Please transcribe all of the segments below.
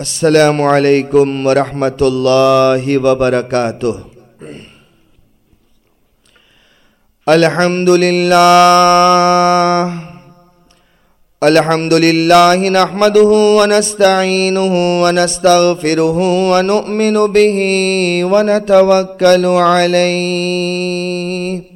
السلام علیکم ورحمۃ اللہ وبرکاتہ۔ الحمد للہ الحمد للہ نحمده ونستعینه ونستغفره ونؤمن به ونتوکل علیه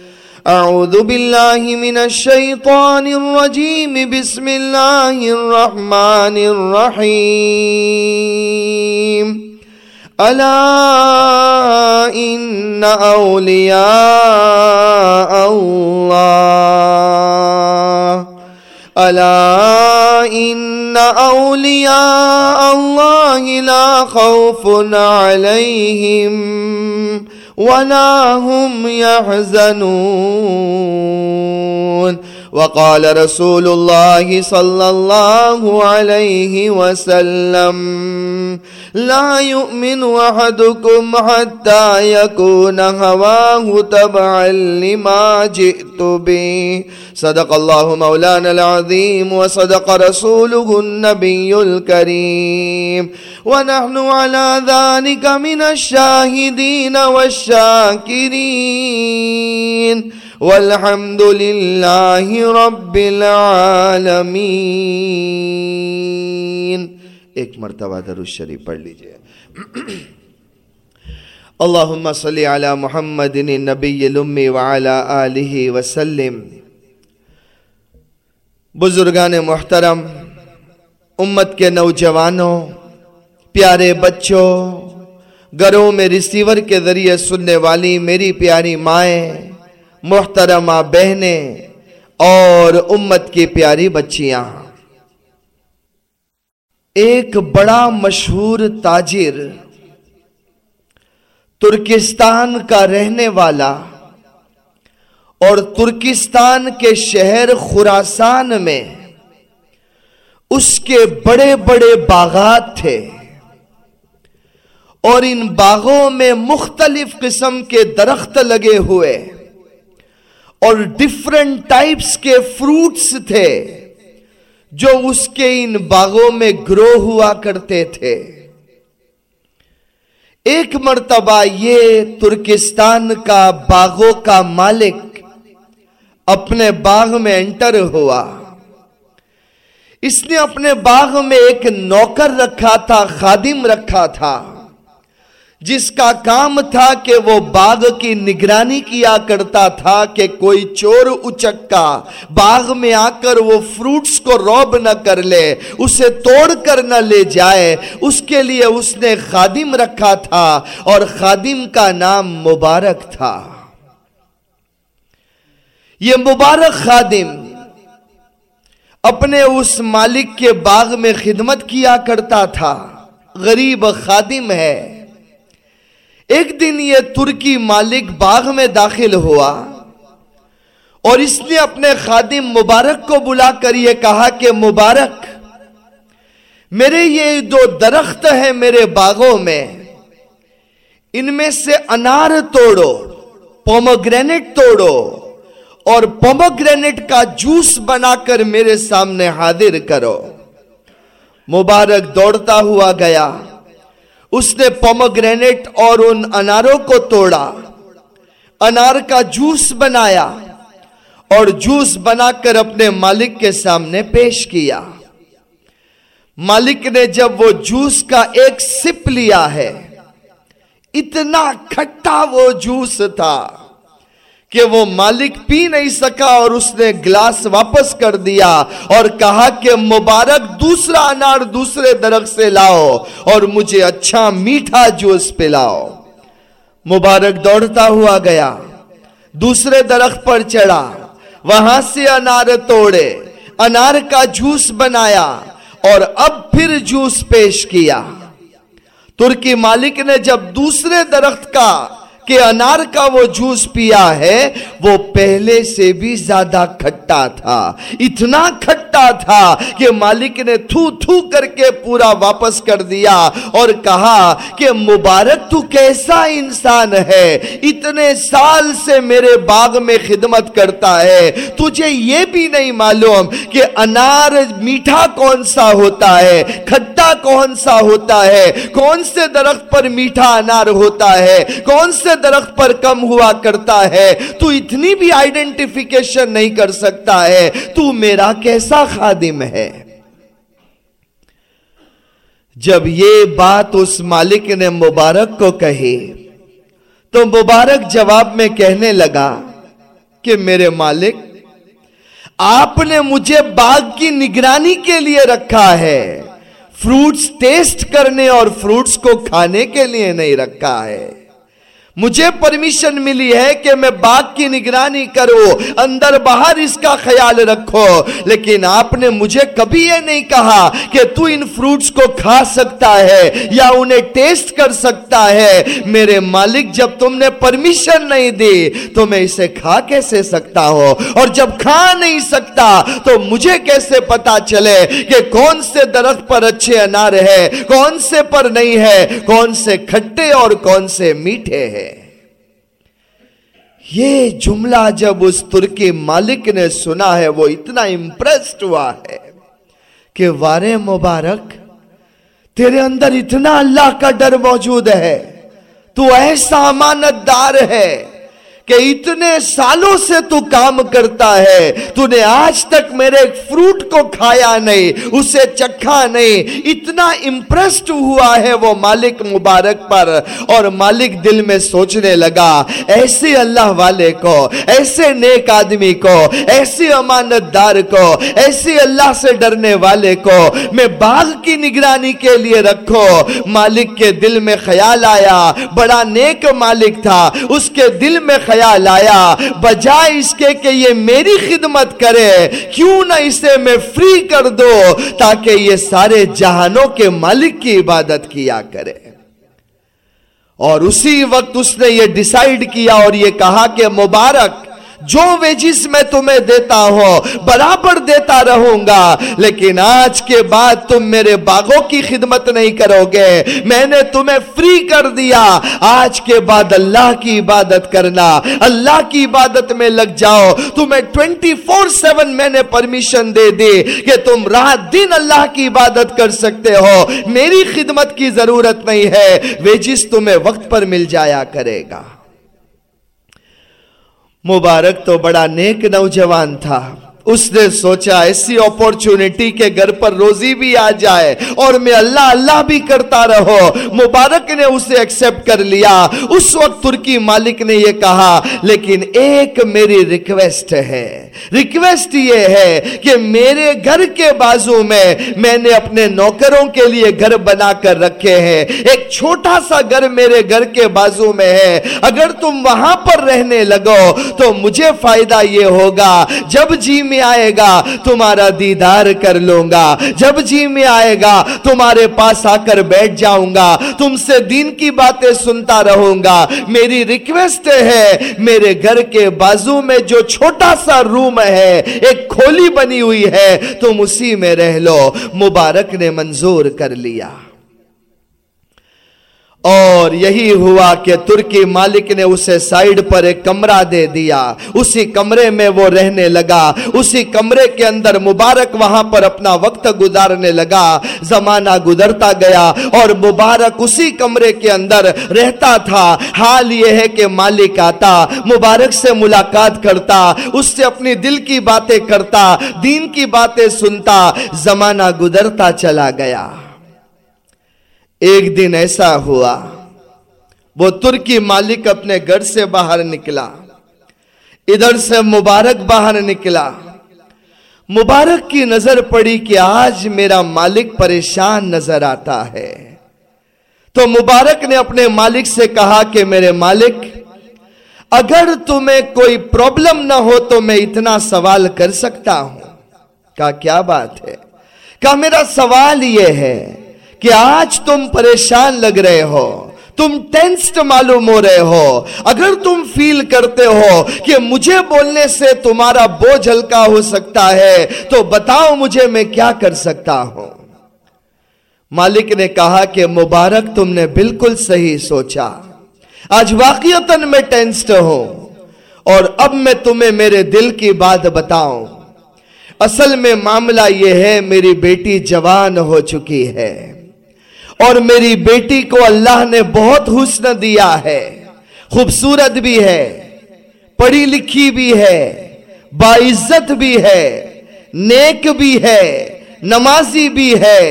أعوذ بالله من الشيطان الرجيم. بسم الله الرحمن الرحيم. ألا إن أولياء الله. ألا إن أولياء الله لا خوف عليهم ولا هم يحزنون وقال رسول الله صلى الله عليه وسلم لا يؤمن أحدكم حتى يكون هواه تبعا لما جئت به. صدق الله مولانا العظيم وصدق رسوله النبي الكريم. ونحن على ذلك من الشاهدين والشاكرين. والحمد لله رب العالمين. ایک مرتبہ در الشریف پڑھ لیجیے۔ اللہم صلی علی محمد نبی الامی وعلا آلہ وسلم۔ بزرگان محترم، امت کے نوجوانوں، پیارے بچوں، گھروں میں ریسیور کے ذریعے سننے والی میری پیاری مائیں، محترمہ بہنیں اور امت کی پیاری بچیاں۔ ایک بڑا مشہور تاجر ترکستان کا رہنے والا اور ترکستان کے شہر خوراسان میں اس کے بڑے بڑے باغات تھے اور ان باغوں میں مختلف قسم کے درخت لگے ہوئے اور ڈفرنٹ ٹائپس کے فروٹس تھے۔ جو اس کے ان باغوں میں گرو ہوا کرتے تھے۔ ایک مرتبہ یہ ترکستان کا باغوں کا مالک اپنے باغ میں انٹر ہوا۔ اس نے اپنے باغ میں ایک نوکر رکھا تھا، خادم رکھا تھا۔ جس کا کام تھا کہ وہ باغ کی نگرانی کیا کرتا تھا کہ کوئی چور اچکا، باغ میں آ کر وہ فروٹس کو روب نہ کر لے، اسے توڑ کر نہ لے جائے۔ اس کے لیے اس نے خادم رکھا تھا اور خادم کا نام مبارک تھا۔ یہ مبارک خادم اپنے اس مالک کے باغ میں خدمت کیا کرتا تھا۔ غریب خادم ہے۔ ایک دن یہ ترکی مالک باغ میں داخل ہوا اور اس نے اپنے خادم مبارک کو بلا کر یہ کہا کہ مبارک، میرے یہ دو درخت ہیں میرے باغوں میں، ان میں سے انار توڑو پومگرینٹ توڑو اور پومگرینٹ کا جوس بنا کر میرے سامنے حاضر کرو۔ مبارک دوڑتا ہوا گیا۔ اس نے پومگرینٹ اور ان اناروں کو توڑا۔ انار کا جوس بنایا اور جوس بنا کر اپنے مالک کے سامنے پیش کیا۔ مالک نے جب وہ جوس کا ایک سپ لیا ہے، اتنا کھٹا وہ جوس تھا۔ کہ وہ مالک پی نہیں سکا اور اس نے گلاس واپس کر دیا اور کہا کہ مبارک دوسرا انار دوسرے درخت سے لاؤ اور مجھے اچھا میٹھا جوس پلاؤ۔ مبارک دوڑتا ہوا گیا۔ دوسرے درخت پر چڑھا۔ وہاں سے انار توڑے۔ انار کا جوس بنایا اور اب پھر جوس پیش کیا۔ ترکی مالک نے جب دوسرے درخت کا کہ انار کا وہ جوس پیا ہے، وہ پہلے سے بھی زیادہ کھٹا تھا۔ اتنا کھٹا تھا کہ مالک نے تھو تھو کر کے پورا واپس کر دیا اور کہا کہ مبارک تو کیسا انسان ہے، اتنے سال سے میرے باغ میں خدمت کرتا ہے۔ تجھے یہ بھی نہیں معلوم کہ انار میٹھا کون سا ہوتا ہے، کھٹا کون سا ہوتا ہے، کون سے درخت پر میٹھا انار ہوتا ہے، کون سے درخت پر کم ہوا کرتا ہے، تو اتنی بھی آئیڈینٹیفیکیشن نہیں کر سکتا ہے۔ تو میرا کیسا خادم ہے؟ جب یہ بات اس مالک نے مبارک کو کہی، تو مبارک جواب میں کہنے لگا کہ میرے مالک، آپ نے مجھے باغ کی نگرانی کے لیے رکھا ہے۔ فروٹس ٹیسٹ کرنے اور فروٹس کو کھانے کے لیے نہیں رکھا ہے۔ مجھے پرمیشن ملی ہے کہ میں باغ کی نگرانی کروں، اندر باہر اس کا خیال رکھو۔ لیکن آپ نے مجھے کبھی یہ نہیں کہا کہ تو ان فروٹس کو کھا سکتا ہے یا انہیں ٹیسٹ کر سکتا ہے۔ میرے مالک، جب تم نے پرمیشن نہیں دی، تو میں اسے کھا کیسے سکتا ہو اور جب کھا نہیں سکتا، تو مجھے کیسے پتا چلے کہ کون سے درخت پر اچھے انار ہے کون سے پر نہیں ہے کون سے کھٹے اور کون سے میٹھے ہیں؟ یہ جملہ جب اس ترکی مالک نے سنا ہے، وہ اتنا امپریسڈ ہوا ہے کہ وارے مبارک، تیرے اندر اتنا اللہ کا ڈر موجود ہے، تو ایسا امانت دار ہے۔ کہ اتنے سالوں سے تو کام کرتا ہے تو نے آج تک میرے ایک فروٹ کو کھایا نہیں، اسے چکھا نہیں۔ اتنا امپریسڈ ہوا ہے وہ مالک مبارک پر۔ اور مالک دل میں سوچنے لگا، ایسے اللہ والے کو، ایسے نیک آدمی کو، ایسے امانت دار کو، ایسے اللہ سے ڈرنے والے کو میں باغ کی نگرانی کے لیے رکھو۔ مالک کے دل میں خیال آیا، بڑا نیک مالک تھا، اس کے دل میں خیال لایا بجائے اس کے کہ یہ میری خدمت کرے، کیوں نہ اسے میں فری کر دو تاکہ یہ سارے جہانوں کے مالک کی عبادت کیا کرے۔ اور اسی وقت اس نے یہ ڈیسائیڈ کیا اور یہ کہا کہ مبارک جو ویجز میں تمہیں دیتا ہوں، برابر دیتا رہوں گا۔ لیکن آج کے بعد تم میرے باغوں کی خدمت نہیں کرو گے۔ میں نے تمہیں فری کر دیا۔ آج کے بعد اللہ کی عبادت کرنا۔ اللہ کی عبادت میں لگ جاؤ۔ تمہیں ٹوینٹی فور سیون میں نے پرمیشن دے دی کہ تم رات دن اللہ کی عبادت کر سکتے ہو۔ میری خدمت کی ضرورت نہیں ہے۔ ویجز تمہیں وقت پر مل جایا کرے گا۔ مبارک تو بڑا نیک نوجوان تھا۔ اس نے سوچا ایسی اپورچونٹی کے گھر پر روزی بھی آ جائے اور میں اللہ اللہ بھی کرتا رہو۔ مبارک نے اسے ایکسپٹ کر لیا۔ اس وقت ترکی مالک نے یہ کہا، لیکن ایک میری ریکویسٹ ہے۔ ریکویسٹ یہ ہے کہ میرے گھر کے بازو میں میں نے اپنے نوکروں کے لیے گھر بنا کر رکھے ہیں۔ ایک چھوٹا سا گھر میرے گھر کے بازو میں ہے۔ اگر تم وہاں پر رہنے لگو تو مجھے فائدہ یہ ہوگا۔ جب جی میں آئے گا، تمہارا دیدار کر لوں گا۔ جب جی میں آئے گا، تمہارے پاس آ کر بیٹھ جاؤں گا۔ تم سے دین کی باتیں سنتا رہوں گا۔ میری ریکویسٹ ہے، میرے گھر کے بازو میں جو چھوٹا سا روم ہے، ایک کھولی بنی ہوئی ہے، تم اسی میں رہ لو۔ مبارک نے منظور کر لیا۔ اور یہی ہوا کہ ترکی مالک نے اسے سائیڈ پر ایک کمرہ دے دیا۔ اسی کمرے میں وہ رہنے لگا۔ اسی کمرے کے اندر مبارک وہاں پر اپنا وقت گزارنے لگا۔ زمانہ گزرتا گیا اور مبارک اسی کمرے کے اندر رہتا تھا۔ حال یہ ہے کہ مالک آتا، مبارک سے ملاقات کرتا، اس سے اپنی دل کی باتیں کرتا، دین کی باتیں سنتا، زمانہ گزرتا چلا گیا۔ ایک دن ایسا ہوا۔ وہ ترکی مالک اپنے گھر سے باہر نکلا۔ ادھر سے مبارک باہر نکلا۔ مبارک کی نظر پڑی کہ آج میرا مالک پریشان نظر آتا ہے۔ تو مبارک نے اپنے مالک سے کہا کہ میرے مالک، اگر تمہیں کوئی پرابلم نہ ہو تو میں اتنا سوال کر سکتا ہوں۔ کہا، کیا بات ہے؟ کہا، میرا سوال یہ ہے کہ آج تم پریشان لگ رہے ہو، تم ٹینسٹ معلوم ہو رہے ہو۔ اگر تم فیل کرتے ہو کہ مجھے بولنے سے تمہارا بوجھ ہلکا ہو سکتا ہے، تو بتاؤ مجھے میں کیا کر سکتا ہوں۔ مالک نے کہا کہ مبارک تم نے بالکل صحیح سوچا۔ آج واقعتاً میں ٹینسٹ ہوں۔ اور اب میں تمہیں میرے دل کی بات بتاؤں۔ اصل میں معاملہ یہ ہے، میری بیٹی جوان ہو چکی ہے۔ اور میری بیٹی کو اللہ نے بہت حسن دیا ہے، خوبصورت بھی ہے، پڑھی لکھی بھی ہے، باعزت بھی ہے، نیک بھی ہے، نمازی بھی ہے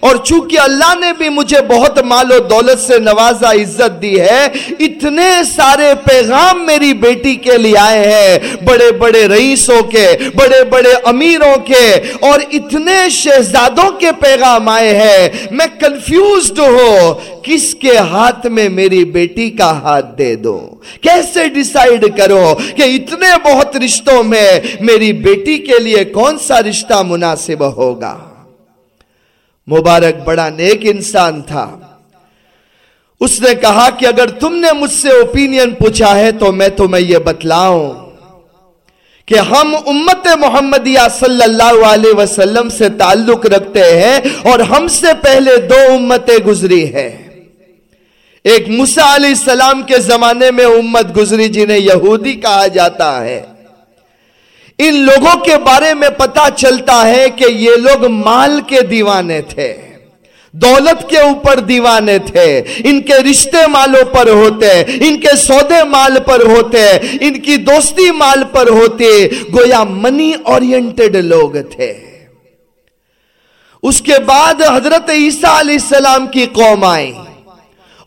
اور چونکہ اللہ نے بھی مجھے بہت مال و دولت سے نوازا، عزت دی ہے، اتنے سارے پیغام میری بیٹی کے لیے آئے ہیں، بڑے بڑے رئیسوں کے، بڑے بڑے امیروں کے، اور اتنے شہزادوں کے پیغام آئے ہیں۔ میں کنفیوزڈ ہوں، کس کے ہاتھ میں میری بیٹی کا ہاتھ دے دو؟ کیسے ڈیسائیڈ کرو کہ اتنے بہت رشتوں میں میری بیٹی کے لیے کون سا رشتہ مناسب ہوگا؟ مبارک بڑا نیک انسان تھا۔ اس نے کہا کہ اگر تم نے مجھ سے اوپینین پوچھا ہے تو میں تمہیں یہ بتلاؤں کہ ہم امت محمدیہ صلی اللہ علیہ وسلم سے تعلق رکھتے ہیں اور ہم سے پہلے دو امتیں گزری ہیں۔ ایک مسا علیہ السلام کے زمانے میں امت گزری جنہیں یہودی کہا جاتا ہے۔ ان لوگوں کے بارے میں پتا چلتا ہے کہ یہ لوگ مال کے دیوانے تھے، دولت کے اوپر دیوانے تھے، ان کے رشتے مالوں پر ہوتے، ان کے سودے مال پر ہوتے، ان کی دوستی مال پر ہوتے، گویا منی اورینٹڈ لوگ تھے۔ اس کے بعد حضرت عیسیٰ علیہ السلام کی قوم آئی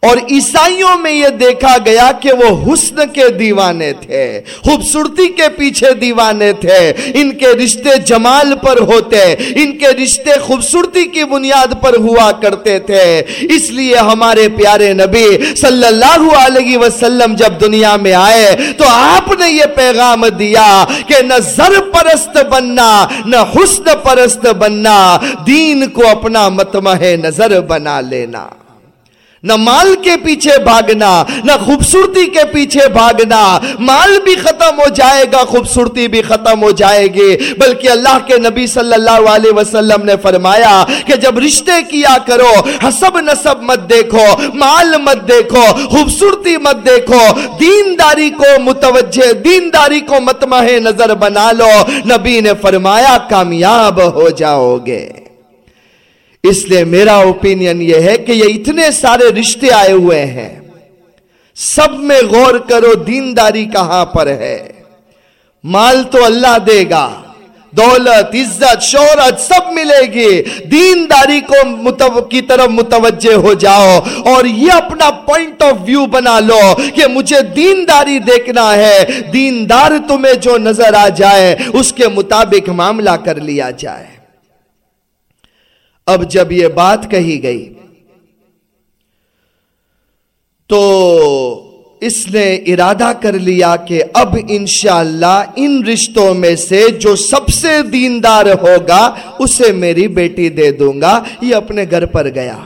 اور عیسائیوں میں یہ دیکھا گیا کہ وہ حسن کے دیوانے تھے، خوبصورتی کے پیچھے دیوانے تھے۔ ان کے رشتے جمال پر ہوتے، ان کے رشتے خوبصورتی کی بنیاد پر ہوا کرتے تھے۔ اس لیے ہمارے پیارے نبی صلی اللہ علیہ وسلم جب دنیا میں آئے تو آپ نے یہ پیغام دیا کہ نہ زر پرست بننا، نہ حسن پرست بننا، دین کو اپنا متمہ نظر بنا لینا۔ نہ مال کے پیچھے بھاگنا، نہ خوبصورتی کے پیچھے بھاگنا۔ مال بھی ختم ہو جائے گا، خوبصورتی بھی ختم ہو جائے گی۔ بلکہ اللہ کے نبی صلی اللہ علیہ وسلم نے فرمایا کہ جب رشتے کیا کرو، حسب نصب مت دیکھو، مال مت دیکھو، خوبصورتی مت دیکھو۔ دینداری کو متوجہ، دینداری کو متمح نظر بنا لو۔ نبی نے فرمایا، کامیاب ہو جاؤ گے۔ اس لیے میرا اوپینین یہ ہے کہ یہ اتنے سارے رشتے آئے ہوئے ہیں۔ سب میں غور کرو دینداری کہاں پر ہے۔ مال تو اللہ دے گا، دولت، عزت، شہرت سب ملے گی۔ دینداری کو کی طرف متوجہ ہو جاؤ اور یہ اپنا پوائنٹ آف ویو بنا لو کہ مجھے دینداری دیکھنا ہے۔ دیندار تمہیں جو نظر آ جائے، اس کے مطابق معاملہ کر لیا جائے۔ اب جب یہ بات کہی گئی تو اس نے ارادہ کر لیا کہ اب انشاءاللہ ان رشتوں میں سے جو سب سے دیندار ہوگا اسے میری بیٹی دے دوں گا، یہ اپنے گھر پر گیا۔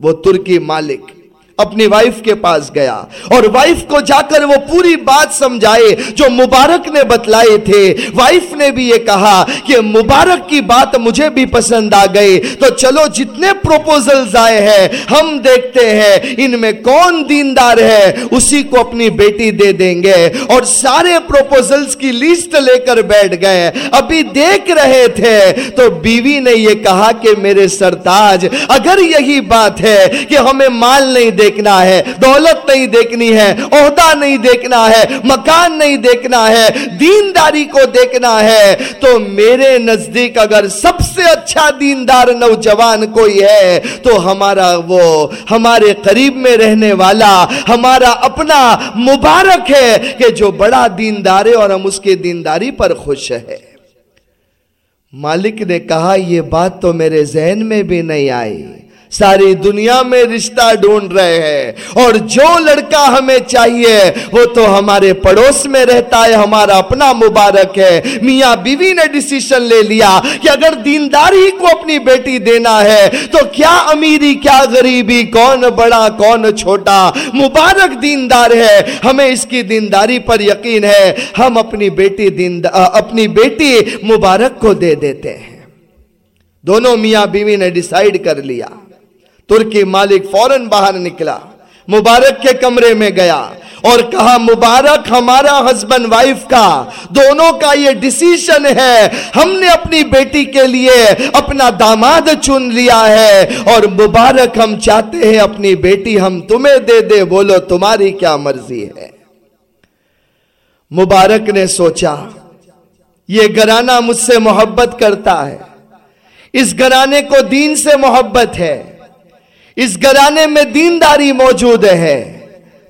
وہ ترکی مالک۔ اپنی وائف کے پاس گیا اور وائف کو جا کر وہ پوری بات سمجھائے جو مبارک نے بتلائے تھے۔ وائف نے بھی یہ کہا کہ مبارک کی بات مجھے بھی پسند آ گئی۔ تو چلو جتنے پروپوزلز آئے ہیں، ہم دیکھتے ہیں ان میں کون دیندار ہے، اسی کو اپنی بیٹی دے دیں گے۔ اور سارے پروپوزلز کی لیسٹ لے کر بیٹھ گئے۔ ابھی دیکھ رہے تھے۔ تو بیوی نے یہ کہا کہ میرے سرتاج، اگر یہی بات ہے کہ ہمیں مال نہیں دے دیکھنا ہے، دولت نہیں دیکھنی ہے، عہدہ نہیں دیکھنا ہے، مکان نہیں دیکھنا ہے، دینداری کو دیکھنا ہے۔ تو میرے نزدیک اگر سب سے اچھا دیندار نوجوان کوئی ہے، تو ہمارا وہ ہمارے قریب میں رہنے والا، ہمارا اپنا مبارک ہے کہ جو بڑا دیندار ہے اور ہم اس کی دینداری پر خوش ہے مالک نے کہا، یہ بات تو میرے ذہن میں بھی نہیں آئی۔ ساری دنیا میں رشتہ ڈھونڈ رہے ہیں۔ اور جو لڑکا ہمیں چاہیے، وہ تو ہمارے پڑوس میں رہتا ہے، ہمارا اپنا مبارک ہے۔ میاں بیوی نے ڈیسیشن لے لیا کہ اگر دینداری کو اپنی بیٹی دینا ہے، تو کیا امیری، کیا غریبی، کون بڑا، کون چھوٹا؟ مبارک دیندار ہے۔ ہمیں اس کی دینداری پر یقین ہے۔ ہم اپنی بیٹی اپنی بیٹی مبارک کو دے دیتے ہیں۔ دونوں میاں بیوی نے ڈیسائیڈ کر لیا۔ ترکی مالک فوراً باہر نکلا۔ مبارک کے کمرے میں گیا اور کہا، مبارک ہمارا ہسبینڈ وائف کا۔ دونوں کا یہ ڈیسیشن ہے۔ ہم نے اپنی بیٹی کے لیے اپنا داماد چن لیا ہے اور مبارک ہم چاہتے ہیں اپنی بیٹی ہم تمہیں دے دے۔ بولو، تمہاری کیا مرضی ہے؟ مبارک نے سوچا، یہ گرانہ مجھ سے محبت کرتا ہے۔ اس گرانے کو دین سے محبت ہے۔ اس گرانے میں دینداری موجود ہے۔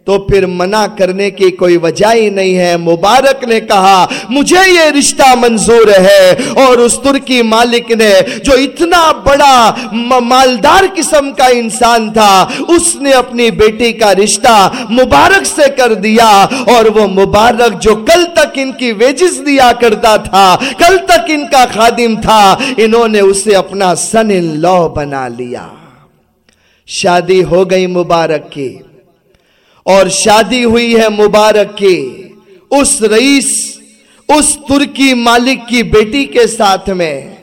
تو پھر منع کرنے کی کوئی وجہ ہی نہیں ہے۔ مبارک نے کہا، مجھے یہ رشتہ منظور ہے۔ اور اس ترکی مالک نے، جو اتنا بڑا مالدار قسم کا انسان تھا، اس نے اپنی بیٹی کا رشتہ مبارک سے کر دیا۔ اور وہ مبارک جو کل تک ان کی ویجز دیا کرتا تھا، کل تک ان کا خادم تھا، انہوں نے اسے اپنا سن ان لو بنا لیا۔ شادی ہو گئی مبارک کی۔ اور شادی ہوئی ہے مبارک کی۔ اس رئیس، اس ترکی مالک کی بیٹی کے ساتھ میں۔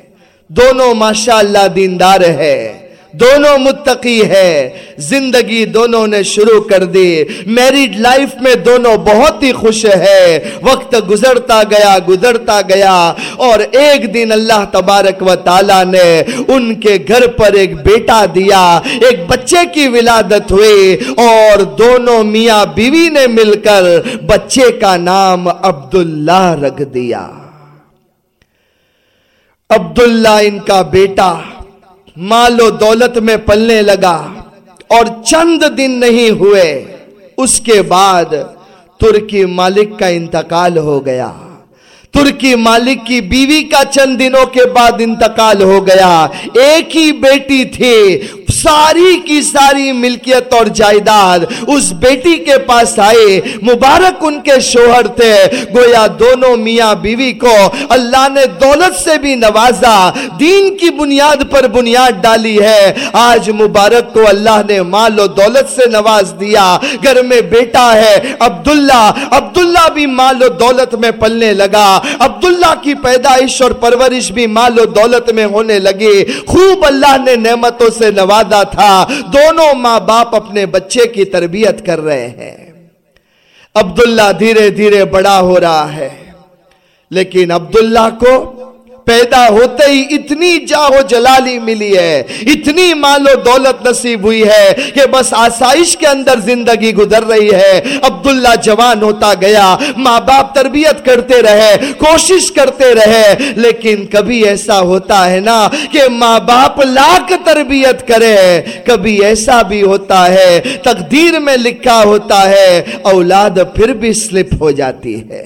دونوں ماشاءاللہ دیندار ہے دونوں متقی ہے۔ زندگی دونوں نے شروع کر دی۔ میریڈ لائف میں دونوں بہت ہی خوش ہے۔ وقت گزرتا گیا گزرتا گیا۔ اور ایک دن اللہ تبارک و تعالی نے ان کے گھر پر ایک بیٹا دیا۔ ایک بچے کی ولادت ہوئی۔ اور دونوں میاں بیوی نے مل کر بچے کا نام عبداللہ رکھ دیا۔ عبداللہ ان کا بیٹا مال و دولت میں پلنے لگا اور چند دن نہیں ہوئے، اس کے بعد ترکی مالک کا انتقال ہو گیا۔ ترکی مالک کی بیوی کا چند دنوں کے بعد انتقال ہو گیا۔ ایک ہی بیٹی تھی۔ ساری کی ساری ملکیت اور جائیداد اس بیٹی کے پاس آئے مبارک ان کے شوہر تھے۔ گویا دونوں میاں بیوی کو اللہ نے دولت سے بھی نوازا۔ دین کی بنیاد پر بنیاد ڈالی ہے۔ آج مبارک کو اللہ نے مال و دولت سے نواز دیا۔ گھر میں بیٹا ہے۔ عبداللہ عبداللہ بھی مال و دولت میں پلنے لگا۔ عبداللہ کی پیدائش اور پرورش بھی مال و دولت میں ہونے لگی۔ خوب اللہ نے نعمتوں سے نوازا تھا۔ دونوں ماں باپ اپنے بچے کی تربیت کر رہے ہیں۔ عبداللہ دھیرے دھیرے بڑا ہو رہا ہے۔ لیکن عبداللہ کو پیدا ہوتے ہی اتنی جاہو جلالی ملی ہے، اتنی مال و دولت نصیب ہوئی ہے کہ بس آسائش کے اندر زندگی گزر رہی ہے۔ عبداللہ جوان ہوتا گیا، ماں باپ تربیت کرتے رہے، کوشش کرتے رہے، لیکن کبھی ایسا ہوتا ہے نا کہ ماں باپ لاکھ تربیت کرے، کبھی ایسا بھی ہوتا ہے، تقدیر میں لکھا ہوتا ہے، اولاد پھر بھی سلپ ہو جاتی ہے۔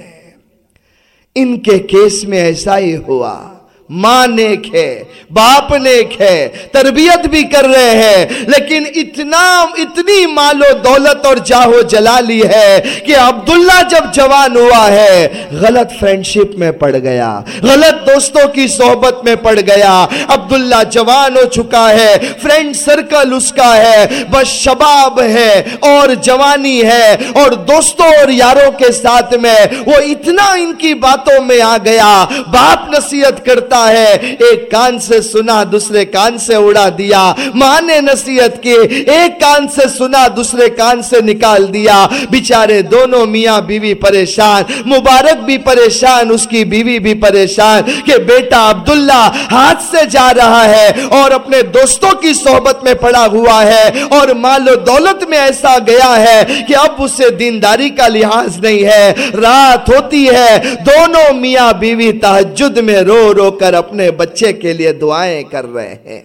ان کے کیس میں ایسا ہی ہوا۔ ماں نیک ہے، باپ نیک ہے، تربیت بھی کر رہے ہیں، لیکن اتنا، اتنی مال و دولت اور جاہو جلالی ہے کہ عبداللہ جب جوان ہوا ہے، غلط فرینڈشپ میں پڑ گیا، غلط دوستوں کی صحبت میں پڑ گیا، عبداللہ جوان ہو چکا ہے، فرینڈ سرکل اس کا ہے، بس شباب ہے، اور جوانی ہے، اور دوستوں اور یاروں کے ساتھ میں وہ اتنا ان کی باتوں میں آ گیا، باپ نصیحت کرتا ہے۔ ایک کان سے سنا، دوسرے کان سے اڑا دیا۔ ماں نے نصیحت کی، ایک کان سے سنا، دوسرے کان سے نکال دیا۔ بیچارے دونوں میاں بیوی پریشان، مبارک بھی پریشان، اس کی بیوی بھی پریشان کہ بیٹا عبداللہ ہاتھ سے جا رہا ہے اور اپنے دوستوں کی صحبت میں پڑا ہوا ہے اور مال و دولت میں ایسا گیا ہے کہ اب اسے دینداری کا لحاظ نہیں ہے۔ رات ہوتی ہے، دونوں میاں بیوی تحجد میں رو رو کر اپنے بچے کے لیے دعائیں کر رہے ہیں۔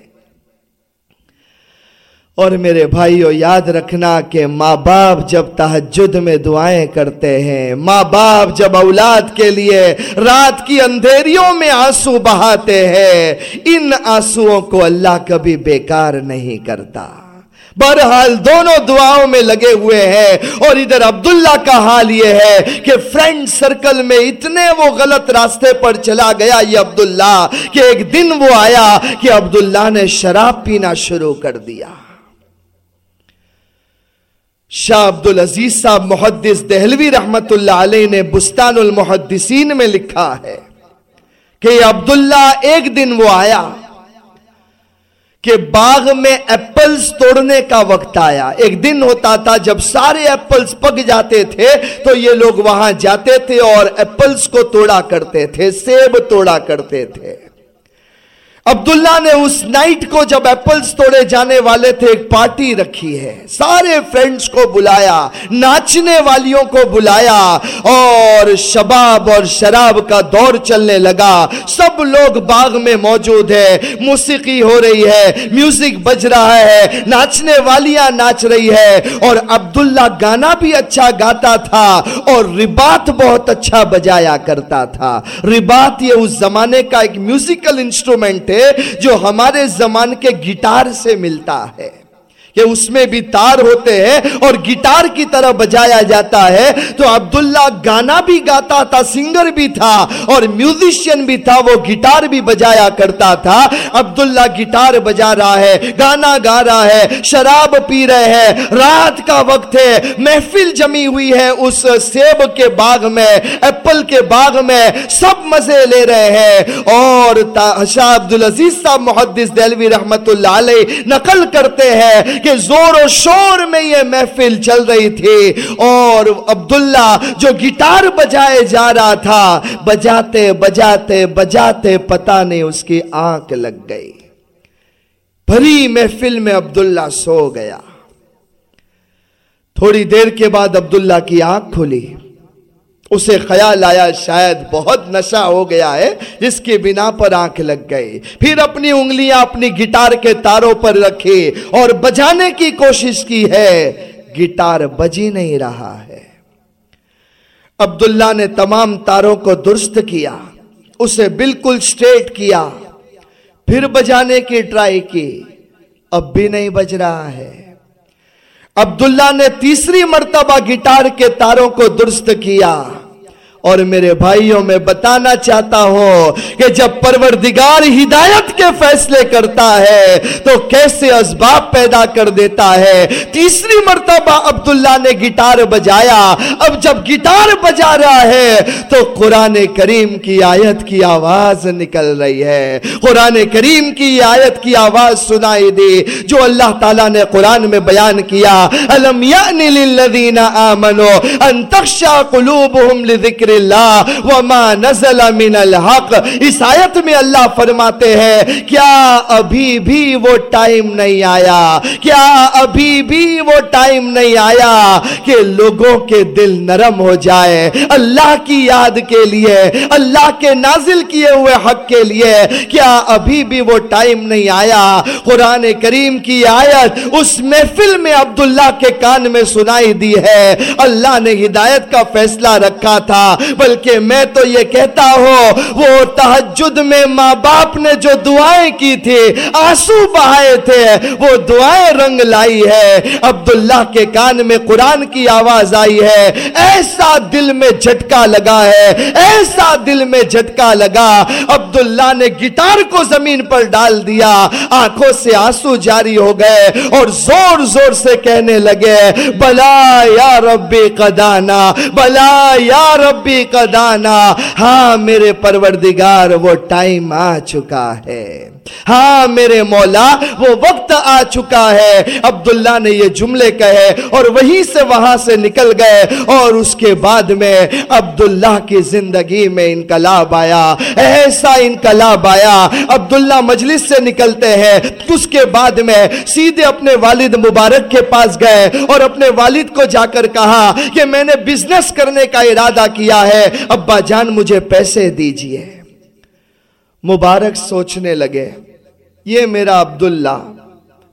اور میرے بھائیو، یاد رکھنا کہ ماں باپ جب تحجد میں دعائیں کرتے ہیں، ماں باپ جب اولاد کے لیے رات کی اندھیریوں میں آنسو بہاتے ہیں، ان آنسوؤں کو اللہ کبھی بیکار نہیں کرتا۔ بہرحال دونوں دعاؤں میں لگے ہوئے ہیں۔ اور ادھر عبداللہ کا حال یہ ہے کہ فرینڈ سرکل میں اتنے وہ غلط راستے پر چلا گیا یہ عبداللہ کہ ایک دن وہ آیا کہ عبداللہ نے شراب پینا شروع کر دیا۔ شاہ عبدالعزیز صاحب محدث دہلوی رحمت اللہ علیہ نے بستان المحدثین میں لکھا ہے کہ عبداللہ ایک دن وہ آیا کہ باغ میں ایپلز توڑنے کا وقت آیا۔ ایک دن ہوتا تھا جب سارے ایپلز پک جاتے تھے تو یہ لوگ وہاں جاتے تھے اور ایپلز کو توڑا کرتے تھے، سیب توڑا کرتے تھے۔ عبداللہ نے اس نائٹ کو جب ایپلز توڑے جانے والے تھے، ایک پارٹی رکھی ہے۔ سارے فرینڈز کو بلایا، ناچنے والیوں کو بلایا اور شباب اور شراب کا دور چلنے لگا۔ سب لوگ باغ میں موجود ہے موسیقی ہو رہی ہے، میوزک بج رہا ہے، ناچنے والیاں ناچ رہی ہے اور عبداللہ گانا بھی اچھا گاتا تھا اور ربات بہت اچھا بجایا کرتا تھا۔ ربات یہ اس زمانے کا ایک میوزیکل انسٹرومنٹ ہے۔ جو ہمارے زمان کے گٹار سے ملتا ہے۔ کہ اس میں بھی تار ہوتے ہیں اور گٹار کی طرح بجایا جاتا ہے۔ تو عبداللہ گانا بھی گاتا تھا، سنگر بھی تھا اور میوزیشین بھی تھا، وہ گٹار بھی بجایا کرتا تھا۔ عبداللہ گٹار بجا رہا ہے، گانا گا رہا ہے، شراب پی رہے ہیں۔ رات کا وقت ہے، محفل جمی ہوئی ہے اس سیب کے باغ میں، ایپل کے باغ میں۔ سب مزے لے رہے ہیں۔ اور شاہ عبدالعزیز صاحب، محدث دلوی رحمت اللہ علیہ، نقل کرتے ہیں کہ زور و شور میں یہ محفل چل رہی تھی اور عبداللہ جو گٹار بجائے جا رہا تھا، بجاتے بجاتے بجاتے پتا نہیں اس کی آنکھ لگ گئی۔ بھری محفل میں عبداللہ سو گیا۔ تھوڑی دیر کے بعد عبداللہ کی آنکھ کھلی۔ اسے خیال آیا شاید بہت نشہ ہو گیا ہے جس کی بنا پر آنکھ لگ گئی۔ پھر اپنی انگلیاں اپنی گٹار کے تاروں پر رکھی اور بجانے کی کوشش کی ہے۔ گٹار بجی نہیں رہا ہے۔ عبداللہ نے تمام تاروں کو درست کیا، اسے بالکل سٹریٹ کیا۔ پھر بجانے کی ٹرائی کی، اب بھی نہیں بج رہا ہے۔ عبداللہ نے تیسری مرتبہ گٹار کے تاروں کو درست کیا۔ اور میرے بھائیوں، میں بتانا چاہتا ہوں کہ جب پروردگار ہدایت کے فیصلے کرتا ہے، تو کیسے اسباب پیدا کر دیتا ہے؟ تیسری مرتبہ عبداللہ نے گٹار بجایا۔ اب جب گٹار بجا رہا ہے، تو قرآن کریم کی آیت کی آواز نکل رہی ہے۔ قرآن کریم کی آیت کی آواز سنائی دی، جو اللہ تعالیٰ نے قرآن میں بیان کیا۔ الم یعنی للذین آمنوا ان تخشا قلوبهم لذکر ذکر اللہ وما نزل من الحق۔ اس آیت میں اللہ فرماتے ہیں، کیا ابھی بھی وہ ٹائم نہیں آیا؟ کیا ابھی بھی وہ ٹائم نہیں آیا کہ لوگوں کے دل نرم ہو جائے؟ اللہ کی یاد کے لیے، اللہ کے نازل کیے ہوئے حق کے لیے کیا ابھی بھی وہ ٹائم نہیں آیا؟ قرآن کریم کی آیت اس محفل میں عبداللہ کے کان میں سنائی دی ہے۔ اللہ نے ہدایت کا فیصلہ رکھا تھا۔ بلکہ میں تو یہ کہتا ہوں، وہ تحجد میں ماں باپ نے جو دعائیں کی تھی، آنسو بہائے تھے، وہ دعائیں رنگ لائی ہے۔ عبداللہ کے کان میں قرآن کی آواز آئی ہے۔ ایسا دل میں جھٹکا لگا ہے، ایسا دل میں جھٹکا لگا۔ عبداللہ نے گٹار کو زمین پر ڈال دیا۔ آنکھوں سے آنسو جاری ہو گئے اور زور زور سے کہنے لگے، بلا یا ربی قدانا، بلا یا ربی ربی کا دانا ہاں میرے پروردگار وہ ٹائم آ چکا ہے۔ ہاں میرے مولا، وہ وقت آ چکا ہے۔ عبداللہ نے یہ جملے کہے اور وہیں سے وہاں سے نکل گئے اور اس کے بعد میں عبداللہ کی زندگی میں انقلاب آیا۔ ایسا انقلاب آیا۔ عبداللہ مجلس سے نکلتے ہیں۔ اس کے بعد میں سیدھے اپنے والد مبارک کے پاس گئے اور اپنے والد کو جا کر کہا کہ میں نے بزنس کرنے کا ارادہ کیا ہے۔ ابا جان، مجھے پیسے دیجیے۔ مبارک سوچنے لگے یہ میرا عبداللہ۔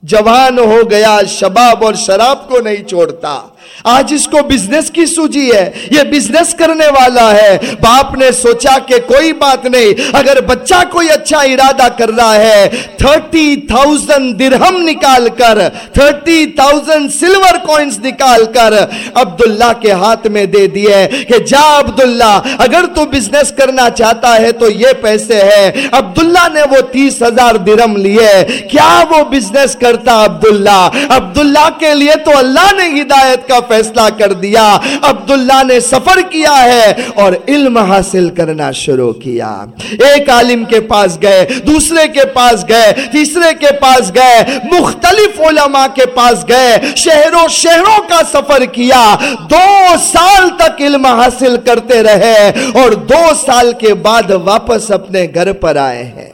جوان ہو گیا، شباب اور شراب کو نہیں چھوڑتا۔ آج اس کو بزنس کی سوجی ہے، یہ بزنس کرنے والا ہے۔ باپ نے سوچا کہ کوئی بات نہیں، اگر بچہ کوئی اچھا ارادہ کر رہا ہے تھرٹی تھاؤزن درہم نکال کر تھرٹی تھاؤزن سلور کوئنز نکال کر عبداللہ کے ہاتھ میں دے دیے کہ جا عبداللہ، اگر تو بزنس کرنا چاہتا ہے تو یہ پیسے ہے عبداللہ نے وہ تیس ہزار درہم لیے۔ کیا وہ بزنس کر کرتا عبداللہ۔ عبداللہ کے لیے تو اللہ نے ہدایت کا فیصلہ کر دیا۔ عبداللہ نے سفر کیا ہے اور علم حاصل کرنا شروع کیا۔ ایک عالم کے پاس گئے، دوسرے کے پاس گئے، تیسرے کے پاس گئے، مختلف علماء کے پاس گئے، شہروں شہروں کا سفر کیا۔ دو سال تک علم حاصل کرتے رہے اور دو سال کے بعد واپس اپنے گھر پر آئے ہیں۔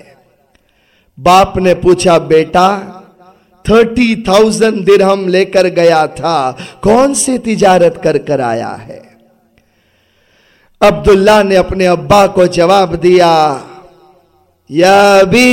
باپ نے پوچھا، بیٹا تھرٹی تھاؤزن درہم لے کر گیا تھا کون سی تجارت کر کر آیا ہے عبداللہ نے اپنے ابا کو جواب دیا یا ابھی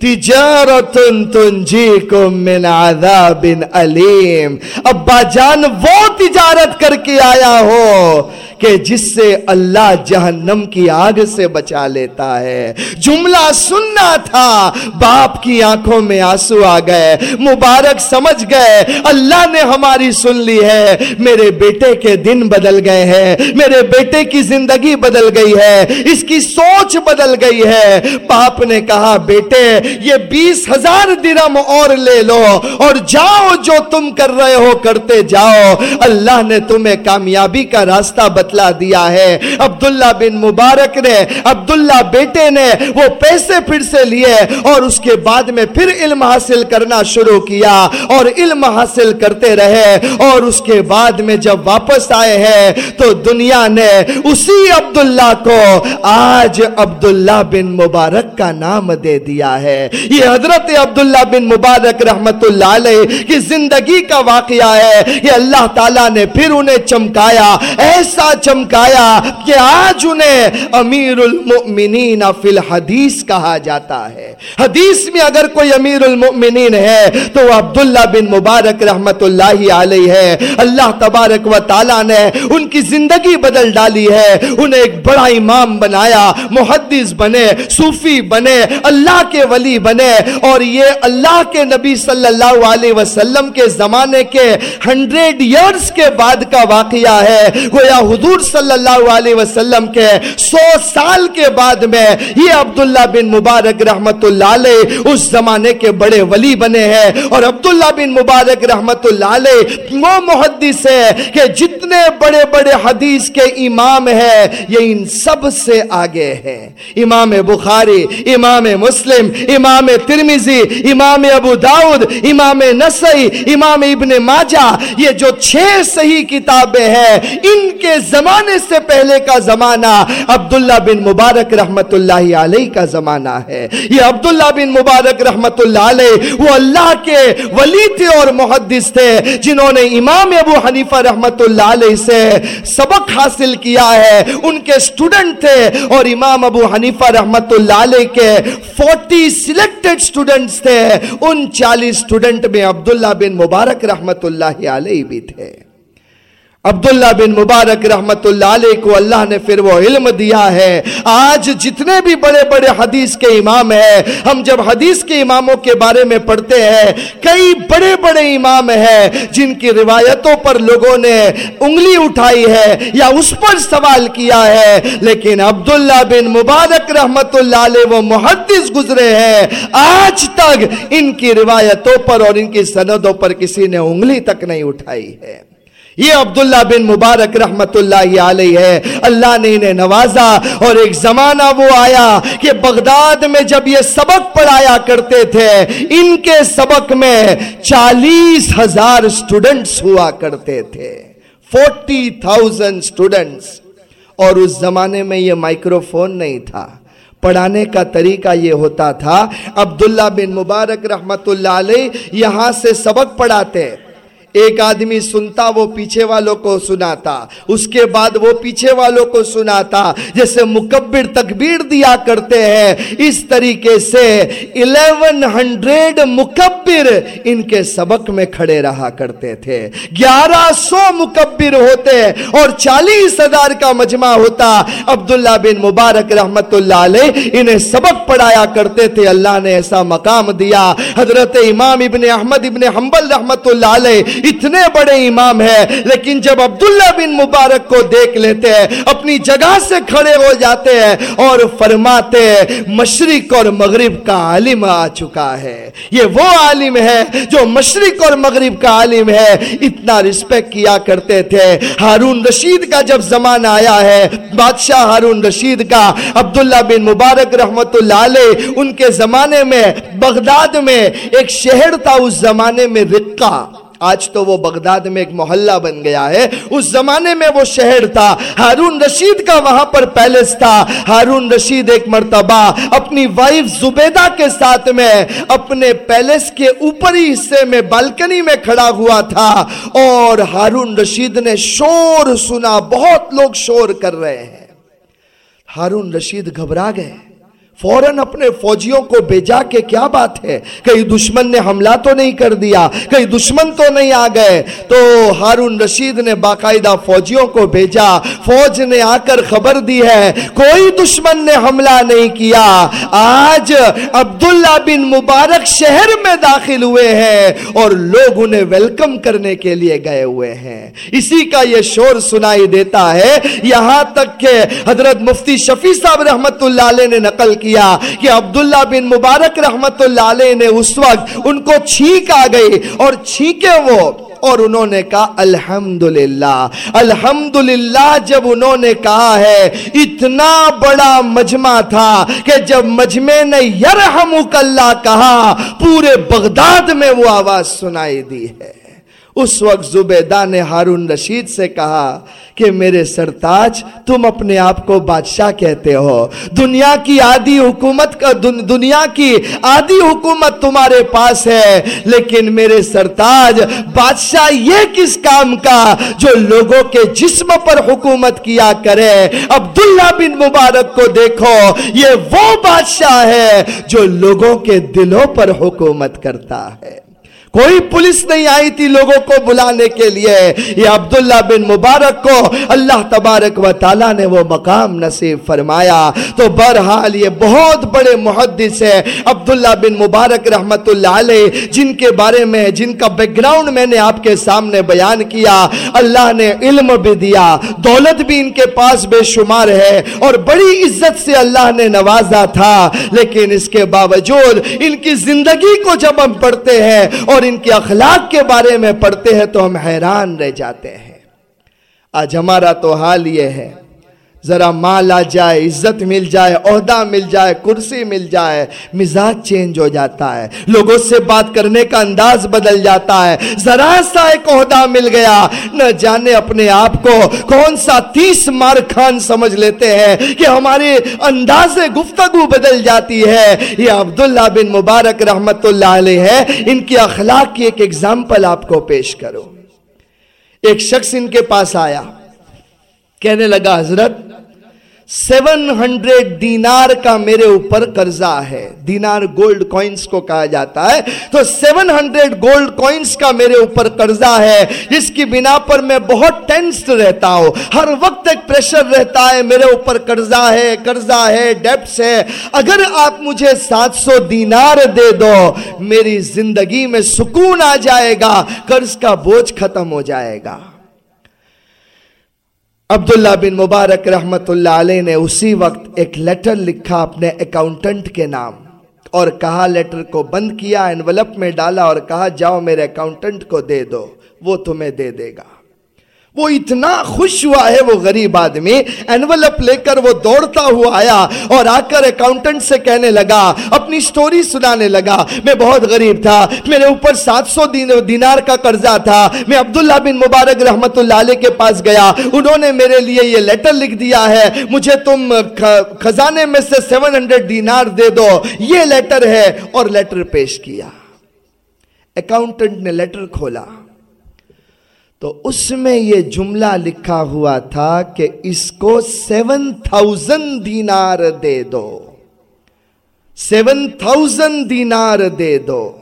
تجارت تنجیکم من عذاب علیم ابا جان وہ تجارت کر کے آیا ہو کہ جس سے اللہ جہنم کی آگ سے بچا لیتا ہے۔ جملہ سننا تھا، باپ کی آنکھوں میں آنسو آ گئے، مبارک سمجھ گئے، اللہ نے ہماری سن لی ہے۔ میرے بیٹے کے دن بدل گئے ہیں، میرے بیٹے کی زندگی بدل گئی ہے، اس کی سوچ بدل گئی ہے۔ باپ نے کہا، بیٹے، یہ بیس ہزار درم اور لے لو، اور جاؤ جو تم کر رہے ہو، کرتے جاؤ۔ اللہ نے تمہیں کامیابی کا راستہ بتلا بتلا دیا ہے۔ عبداللہ بن مبارک نے، عبداللہ بیٹے نے وہ پیسے پھر سے لیے اور اس کے بعد میں پھر علم حاصل کرنا شروع کیا اور علم حاصل کرتے رہے۔ اور اس کے بعد میں جب واپس آئے ہیں تو دنیا نے اسی عبداللہ کو آج عبداللہ بن مبارک کا نام دے دیا ہے۔ یہ حضرت عبداللہ بن مبارک رحمت اللہ علیہ کی زندگی کا واقعہ ہے۔ یہ اللہ تعالیٰ نے پھر انہیں چمکایا۔ ایسا چمکایا کہ آج انہیں امیر المؤمنین فی الحدیث کہا جاتا ہے۔ حدیث میں اگر کوئی امیر المؤمنین ہے تو وہ عبداللہ بن مبارک رحمت اللہ علیہ ہے۔ اللہ تبارک و تعالیٰ نے ان کی زندگی بدل ڈالی ہے۔ انہیں ایک بڑا امام بنایا، محدث بنے، صوفی بنے، اللہ کے ولی بنے۔ اور یہ اللہ کے نبی صلی اللہ علیہ وسلم کے زمانے کے ہنڈریڈ ایئرز کے بعد کا واقعہ ہے۔ گویا حضور صلی اللہ علیہ وسلم کے سو سال کے بعد میں یہ عبداللہ بن مبارک رحمت اللہ علیہ اس زمانے کے بڑے ولی بنے ہیں اور عبداللہ بن مبارک رحمت اللہ علیہ وہ محدث ہے کہ جتنے بڑے بڑے حدیث کے امام ہیں، یہ ان سب سے آگے ہیں۔ امام بخاری، امام مسلم، امام ترمیزی امام ابو داؤد امام نسائی، امام ابن ماجہ، یہ جو چھ صحیح کتابیں ہیں، ان کے زمانے سے پہلے کا زمانہ عبداللہ بن مبارک رحمت اللہ علیہ کا زمانہ ہے۔ یہ عبداللہ بن مبارک رحمت اللہ علیہ وہ اللہ کے ولی تھے اور محدث تھے جنہوں نے امام ابو حنیفہ رحمت اللہ علیہ سے سبق حاصل کیا ہے۔ ان کے سٹوڈنٹ تھے اور امام ابو حنیفہ رحمت اللہ علیہ کے فورٹی سلیکٹڈ سٹوڈنٹس تھے۔ ان چالیس سٹوڈنٹ میں عبداللہ بن مبارک رحمت اللہ علیہ بھی تھے۔ عبداللہ بن مبارک رحمت اللہ علیہ کو اللہ نے پھر وہ علم دیا ہے۔ آج جتنے بھی بڑے بڑے حدیث کے امام ہیں، ہم جب حدیث کے اماموں کے بارے میں پڑھتے ہیں، کئی بڑے بڑے امام ہیں جن کی روایتوں پر لوگوں نے انگلی اٹھائی ہے یا اس پر سوال کیا ہے، لیکن عبداللہ بن مبارک رحمت اللہ علیہ وہ محدث گزرے ہیں۔ آج تک ان کی روایتوں پر اور ان کی سندوں پر کسی نے انگلی تک نہیں اٹھائی ہے۔ یہ عبداللہ بن مبارک رحمت اللہ علیہ ہے۔ اللہ نے انہیں نوازا اور ایک زمانہ وہ آیا کہ بغداد میں جب یہ سبق پڑھایا کرتے تھے، ان کے سبق میں چالیس ہزار سٹوڈنٹس ہوا کرتے تھے۔ فورٹی تھاؤزنڈ سٹوڈنٹس اور اس زمانے میں یہ مائکرو فون نہیں تھا۔ پڑھانے کا طریقہ یہ ہوتا تھا، عبداللہ بن مبارک رحمت اللہ علیہ یہاں سے سبق پڑھاتے۔ ایک آدمی سنتا، وہ پیچھے والوں کو سناتا۔ اس کے بعد وہ پیچھے والوں کو سناتا، جیسے مکبر تکبیر دیا کرتے ہیں۔ اس طریقے سے الیون ہنڈریڈ مکبر ان کے سبق میں کھڑے رہا کرتے تھے۔ گیارہ سو مکبر ہوتے اور چالیس ہزار کا مجمع ہوتا۔ عبداللہ بن مبارک رحمت اللہ علیہ انہیں سبق پڑھایا کرتے تھے۔ اللہ نے ایسا مقام دیا۔ حضرت امام ابن احمد ابن حنبل رحمت اللہ علیہ اتنے بڑے امام ہیں، لیکن جب عبداللہ بن مبارک کو دیکھ لیتے ہیں، اپنی جگہ سے کھڑے ہو جاتے ہیں اور فرماتے مشرق اور مغرب کا عالم آ چکا ہے۔ یہ وہ عالم ہے جو مشرق اور مغرب کا عالم ہے۔ اتنا رسپیکٹ کیا کرتے تھے۔ ہارون رشید کا جب زمان آیا ہے، بادشاہ ہارون رشید کا، عبداللہ بن مبارک رحمت اللہ علیہ، ان کے زمانے میں، بغداد میں ایک شہر تھا، اس زمانے میں رقہ آج تو وہ بغداد میں ایک محلہ بن گیا ہے۔ اس زمانے میں وہ شہر تھا۔ ہارون رشید کا وہاں پر پیلس تھا۔ ہارون رشید ایک مرتبہ اپنی وائف زبیدہ کے ساتھ میں اپنے پیلس کے اوپری حصے میں بالکنی میں کھڑا ہوا تھا۔ اور ہارون رشید نے شور سنا۔ بہت لوگ شور کر رہے ہیں۔ ہارون رشید گھبرا گئے۔ فوراً اپنے فوجیوں کو بیجا کے کیا بات ہے؟ کہیں دشمن نے حملہ تو نہیں کر دیا کہیں دشمن تو نہیں آ گئے۔ تو ہارون رشید نے باقاعدہ فوجیوں کو بھیجا۔ فوج نے آ کر خبر دی ہے، کوئی دشمن نے حملہ نہیں کیا۔ آج عبداللہ بن مبارک شہر میں داخل ہوئے ہیں اور لوگ انہیں ویلکم کرنے کے لیے گئے ہوئے ہیں۔ اسی کا یہ شور سنائی دیتا ہے۔ یہاں تک کہ حضرت مفتی شفیع صاحب رحمت اللہ علیہ نے نقل کیا کہ عبداللہ بن مبارک رحمت اللہ علیہ نے اس وقت ان کو چھینک آ گئی اور چھینکے وہ اور انہوں نے کہا، الحمدللہ الحمدللہ جب انہوں نے کہا ہے، اتنا بڑا مجمع تھا کہ جب مجمع نے یرحمک اللہ کہا، پورے بغداد میں وہ آواز سنائی دی ہے۔ اس وقت زبیدہ نے ہارون رشید سے کہا کہ میرے سرتاج، تم اپنے آپ کو بادشاہ کہتے ہو۔ دنیا کی آدھی حکومت کا دنیا کی آدھی حکومت تمہارے پاس ہے، لیکن میرے سرتاج، بادشاہ یہ کس کام کا جو لوگوں کے جسم پر حکومت کیا کرے؟ عبداللہ بن مبارک کو دیکھو، یہ وہ بادشاہ ہے جو لوگوں کے دلوں پر حکومت کرتا ہے۔ کوئی پولیس نہیں آئی تھی لوگوں کو بلانے کے لیے۔ یہ عبداللہ بن مبارک کو اللہ تبارک و تعالیٰ نے وہ مقام نصیب فرمایا۔ تو برحال یہ بہت بڑے محدث ہے عبداللہ بن مبارک رحمت اللہ علیہ، جن کے بارے میں، جن کا بیک گراؤنڈ میں نے آپ کے سامنے بیان کیا۔ اللہ نے علم بھی دیا، دولت بھی ان کے پاس بے شمار ہے۔ اور بڑی عزت سے اللہ نے نوازا تھا۔ لیکن اس کے باوجود ان کی زندگی کو جب ہم پڑھتے ہیں اور اور ان کے اخلاق کے بارے میں پڑھتے ہیں تو ہم حیران رہ جاتے ہیں۔ آج ہمارا تو حال یہ ہے ذرا مال آ جائے، عزت مل جائے، عہدہ مل جائے، کرسی مل جائے، مزاج چینج ہو جاتا ہے۔ لوگوں سے بات کرنے کا انداز بدل جاتا ہے۔ ذرا سا ایک عہدہ مل گیا، نہ جانے اپنے آپ کو کون سا تیس مار خان سمجھ لیتے ہیں کہ ہمارے انداز گفتگو بدل جاتی ہے۔ یہ عبداللہ بن مبارک رحمت اللہ علیہ ہے ان کی اخلاق کی ایک ایگزامپل آپ کو پیش کرو ایک شخص ان کے پاس آیا، کہنے لگا، حضرت سیون ہنڈریڈ دینار کا میرے اوپر قرضہ ہے دینار گولڈ کوئنس کو کہا جاتا ہے تو سیون ہنڈریڈ گولڈ کوئنس کا میرے اوپر قرضہ ہے جس کی بنا پر میں بہت ٹینسڈ رہتا ہوں ہر وقت ایک پریشر رہتا ہے میرے اوپر قرضہ ہے قرضہ ہے ڈیپس ہے اگر آپ مجھے سات سو دینار دے دو میری زندگی میں سکون آ جائے گا قرض کا بوجھ ختم ہو جائے گا عبداللہ بن مبارک رحمت اللہ علیہ نے اسی وقت ایک لیٹر لکھا اپنے اکاؤنٹنٹ کے نام اور کہا لیٹر کو بند کیا، انولپ میں ڈالا اور کہا، جاؤ میرے اکاؤنٹنٹ کو دے دو، وہ تمہیں دے دے گا۔ وہ اتنا خوش ہوا ہے وہ غریب آدمی انولپ لے کر وہ دوڑتا ہوا آیا اور آ کر اکاؤنٹنٹ سے کہنے لگا، اپنی سٹوری سنانے لگا، میں بہت غریب تھا، میرے اوپر سات سو دینار کا قرضہ تھا، میں عبداللہ بن مبارک رحمت اللہ علیہ کے پاس گیا، انہوں نے میرے لیے یہ لیٹر لکھ دیا ہے، مجھے تم خزانے میں سے سیون ہنڈریڈ دینار دے دو، یہ لیٹر ہے اور لیٹر پیش کیا۔ اکاؤنٹنٹ نے لیٹر کھولا۔ تو اس میں یہ جملہ لکھا ہوا تھا کہ اس کو سیون تھاؤزن دینار دے دو۔ سیون تھاؤزن دینار دے دو۔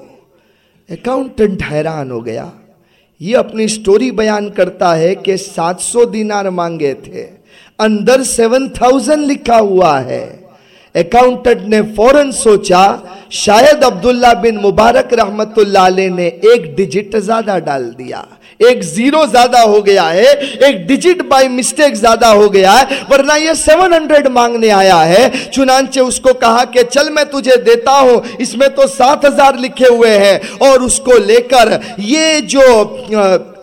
اکاؤنٹنٹ حیران ہو گیا۔ یہ اپنی سٹوری بیان کرتا ہے کہ سات سو دینار مانگے تھے۔ اندر سیون تھاؤزن لکھا ہوا ہے۔ اکاؤنٹنٹ نے فوراً سوچا، شاید عبداللہ بن مبارک رحمت اللہ علیہ نے ایک ڈیجٹ زیادہ ڈال دیا۔ ایک زیرو زیادہ ہو گیا ہے، ایک ڈیجٹ بائی مسٹیک زیادہ ہو گیا ہے، ورنہ یہ سیون ہنڈریڈ مانگنے آیا ہے۔ چنانچہ اس کو کہا کہ چل میں تجھے دیتا ہوں، اس میں تو سات ہزار لکھے ہوئے ہیں۔ اور اس کو لے کر یہ جو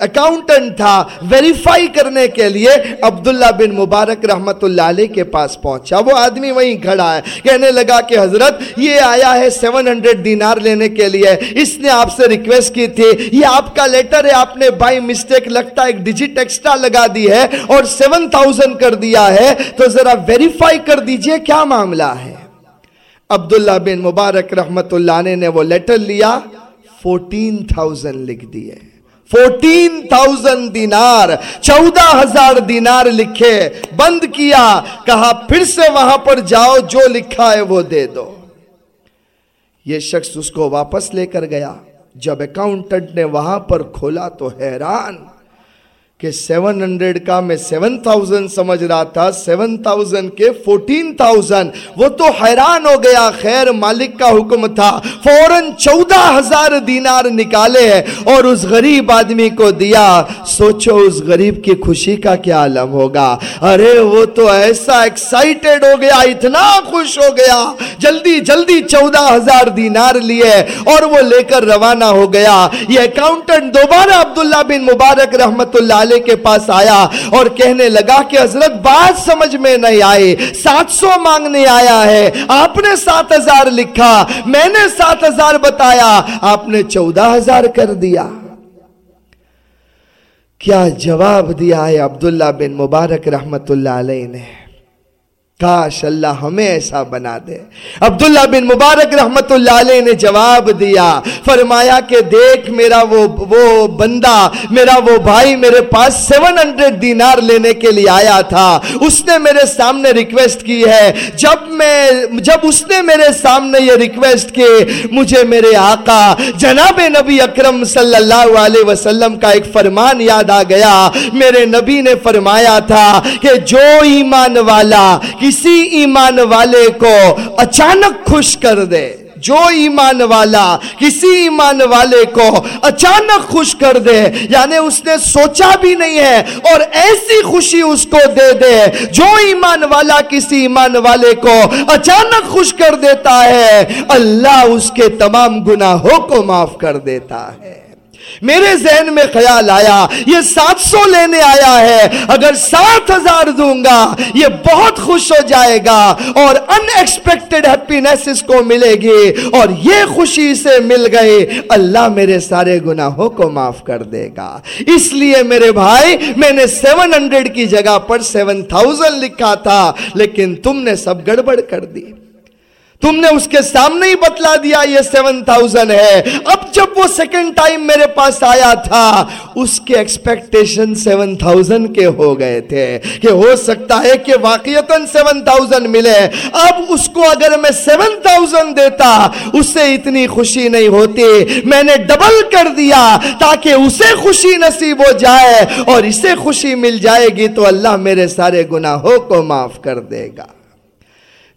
اکاؤنٹنٹ تھا ویریفائی کرنے کے لیے عبداللہ بن مبارک رحمت اللہ علیہ کے پاس پہنچا وہ آدمی وہیں کھڑا ہے کہنے لگا کہ حضرت یہ آیا ہے سیون ہنڈریڈ دینار لینے کے لیے اس نے آپ سے ریکویسٹ کی تھی یہ آپ کا لیٹر ہے آپ نے بائی مسٹیک لگتا ایک ڈیجٹ ایکسٹرا لگا دی ہے اور سیون تھاؤزن کر دیا ہے تو ذرا ویریفائی کر دیجیے کیا معاملہ ہے عبداللہ بن مبارک رحمت اللہ نے وہ لیٹر لیا فورٹین تھاؤزن لکھ دیے فورٹین تھاؤزن دینار چودہ ہزار دینار لکھے بند کیا کہا پھر سے وہاں پر جاؤ جو لکھا ہے وہ دے دو یہ شخص اس کو واپس لے کر گیا جب اکاؤنٹنٹ نے وہاں پر کھولا تو حیران کہ سیون ہنڈریڈ کا میں سیون تھاؤزن سمجھ رہا تھا سیون تھاؤزن کے فورٹین تھاؤزن وہ تو حیران ہو گیا، خیر مالک کا حکم تھا، فوراً چودہ ہزار دینار نکالے اور اس غریب آدمی کو دیا، سوچو اس غریب کی خوشی کا کیا عالم ہوگا۔ ارے، وہ تو ایسا ایکسائٹیڈ ہو گیا، اتنا خوش ہو گیا۔ جلدی جلدی چودہ ہزار دینار لیے۔ اور وہ لے کر روانہ ہو گیا۔ یہ اکاؤنٹنٹ دوبارہ عبداللہ بن مبارک رحمت اللہ والے کے پاس آیا اور کہنے لگا کہ حضرت بات سمجھ میں نہیں آئی، سات سو مانگنے آیا ہے، آپ نے سات ہزار لکھا، میں نے سات ہزار بتایا، آپ نے چودہ ہزار کر دیا۔ کیا جواب دیا ہے عبداللہ بن مبارک رحمت اللہ علیہ نے؟ کاش اللہ ہمیں ایسا بنا دے۔ عبداللہ بن مبارک رحمت اللہ علیہ نے جواب دیا، فرمایا کہ دیکھ میرا وہ وہ بندہ، میرا وہ بھائی میرے پاس سیون ہنڈریڈ دینار لینے کے لیے آیا تھا۔ اس نے میرے سامنے ریکویسٹ کی ہے۔ جب میں، جب اس نے میرے سامنے یہ ریکویسٹ کی، مجھے میرے آقا جناب نبی اکرم صلی اللہ علیہ وسلم کا ایک فرمان یاد آ گیا۔ میرے نبی نے فرمایا تھا کہ جو ایمان والا کی کسی ایمان والے کو اچانک خوش کر دے۔ جو ایمان والا کسی ایمان والے کو اچانک خوش کر دے یعنی اس نے سوچا بھی نہیں ہے اور ایسی خوشی اس کو دے دے۔ جو ایمان والا کسی ایمان والے کو اچانک خوش کر دیتا ہے، اللہ اس کے تمام گناہوں کو معاف کر دیتا ہے۔ میرے ذہن میں خیال آیا، یہ سات سو لینے آیا ہے، اگر سات ہزار دوں گا، یہ بہت خوش ہو جائے گا اور ان ایکسپیکٹڈ ہیپینس اس کو ملے گی اور یہ خوشی سے مل گئی اللہ میرے سارے گناہوں کو معاف کر دے گا۔ اس لیے میرے بھائی، میں نے سیون ہنڈریڈ کی جگہ پر سیون تھاؤزن لکھا تھا، لیکن تم نے سب گڑبڑ کر دی۔ تم نے اس کے سامنے ہی بتلا دیا یہ سیون تھاؤزن ہے۔ اب جب وہ سیکنڈ ٹائم میرے پاس آیا تھا، اس کے ایکسپیکٹیشن سیون تھاؤزن کے ہو گئے تھے کہ ہو سکتا ہے کہ واقعیتاً سیون تھاؤزن ملے۔ اب اس کو اگر میں سیون تھاؤزن دیتا، اس سے اتنی خوشی نہیں ہوتی۔ میں نے ڈبل کر دیا تاکہ اسے خوشی نصیب ہو جائے اور اسے خوشی مل جائے گی تو اللہ میرے سارے گناہوں کو معاف کر دے گا۔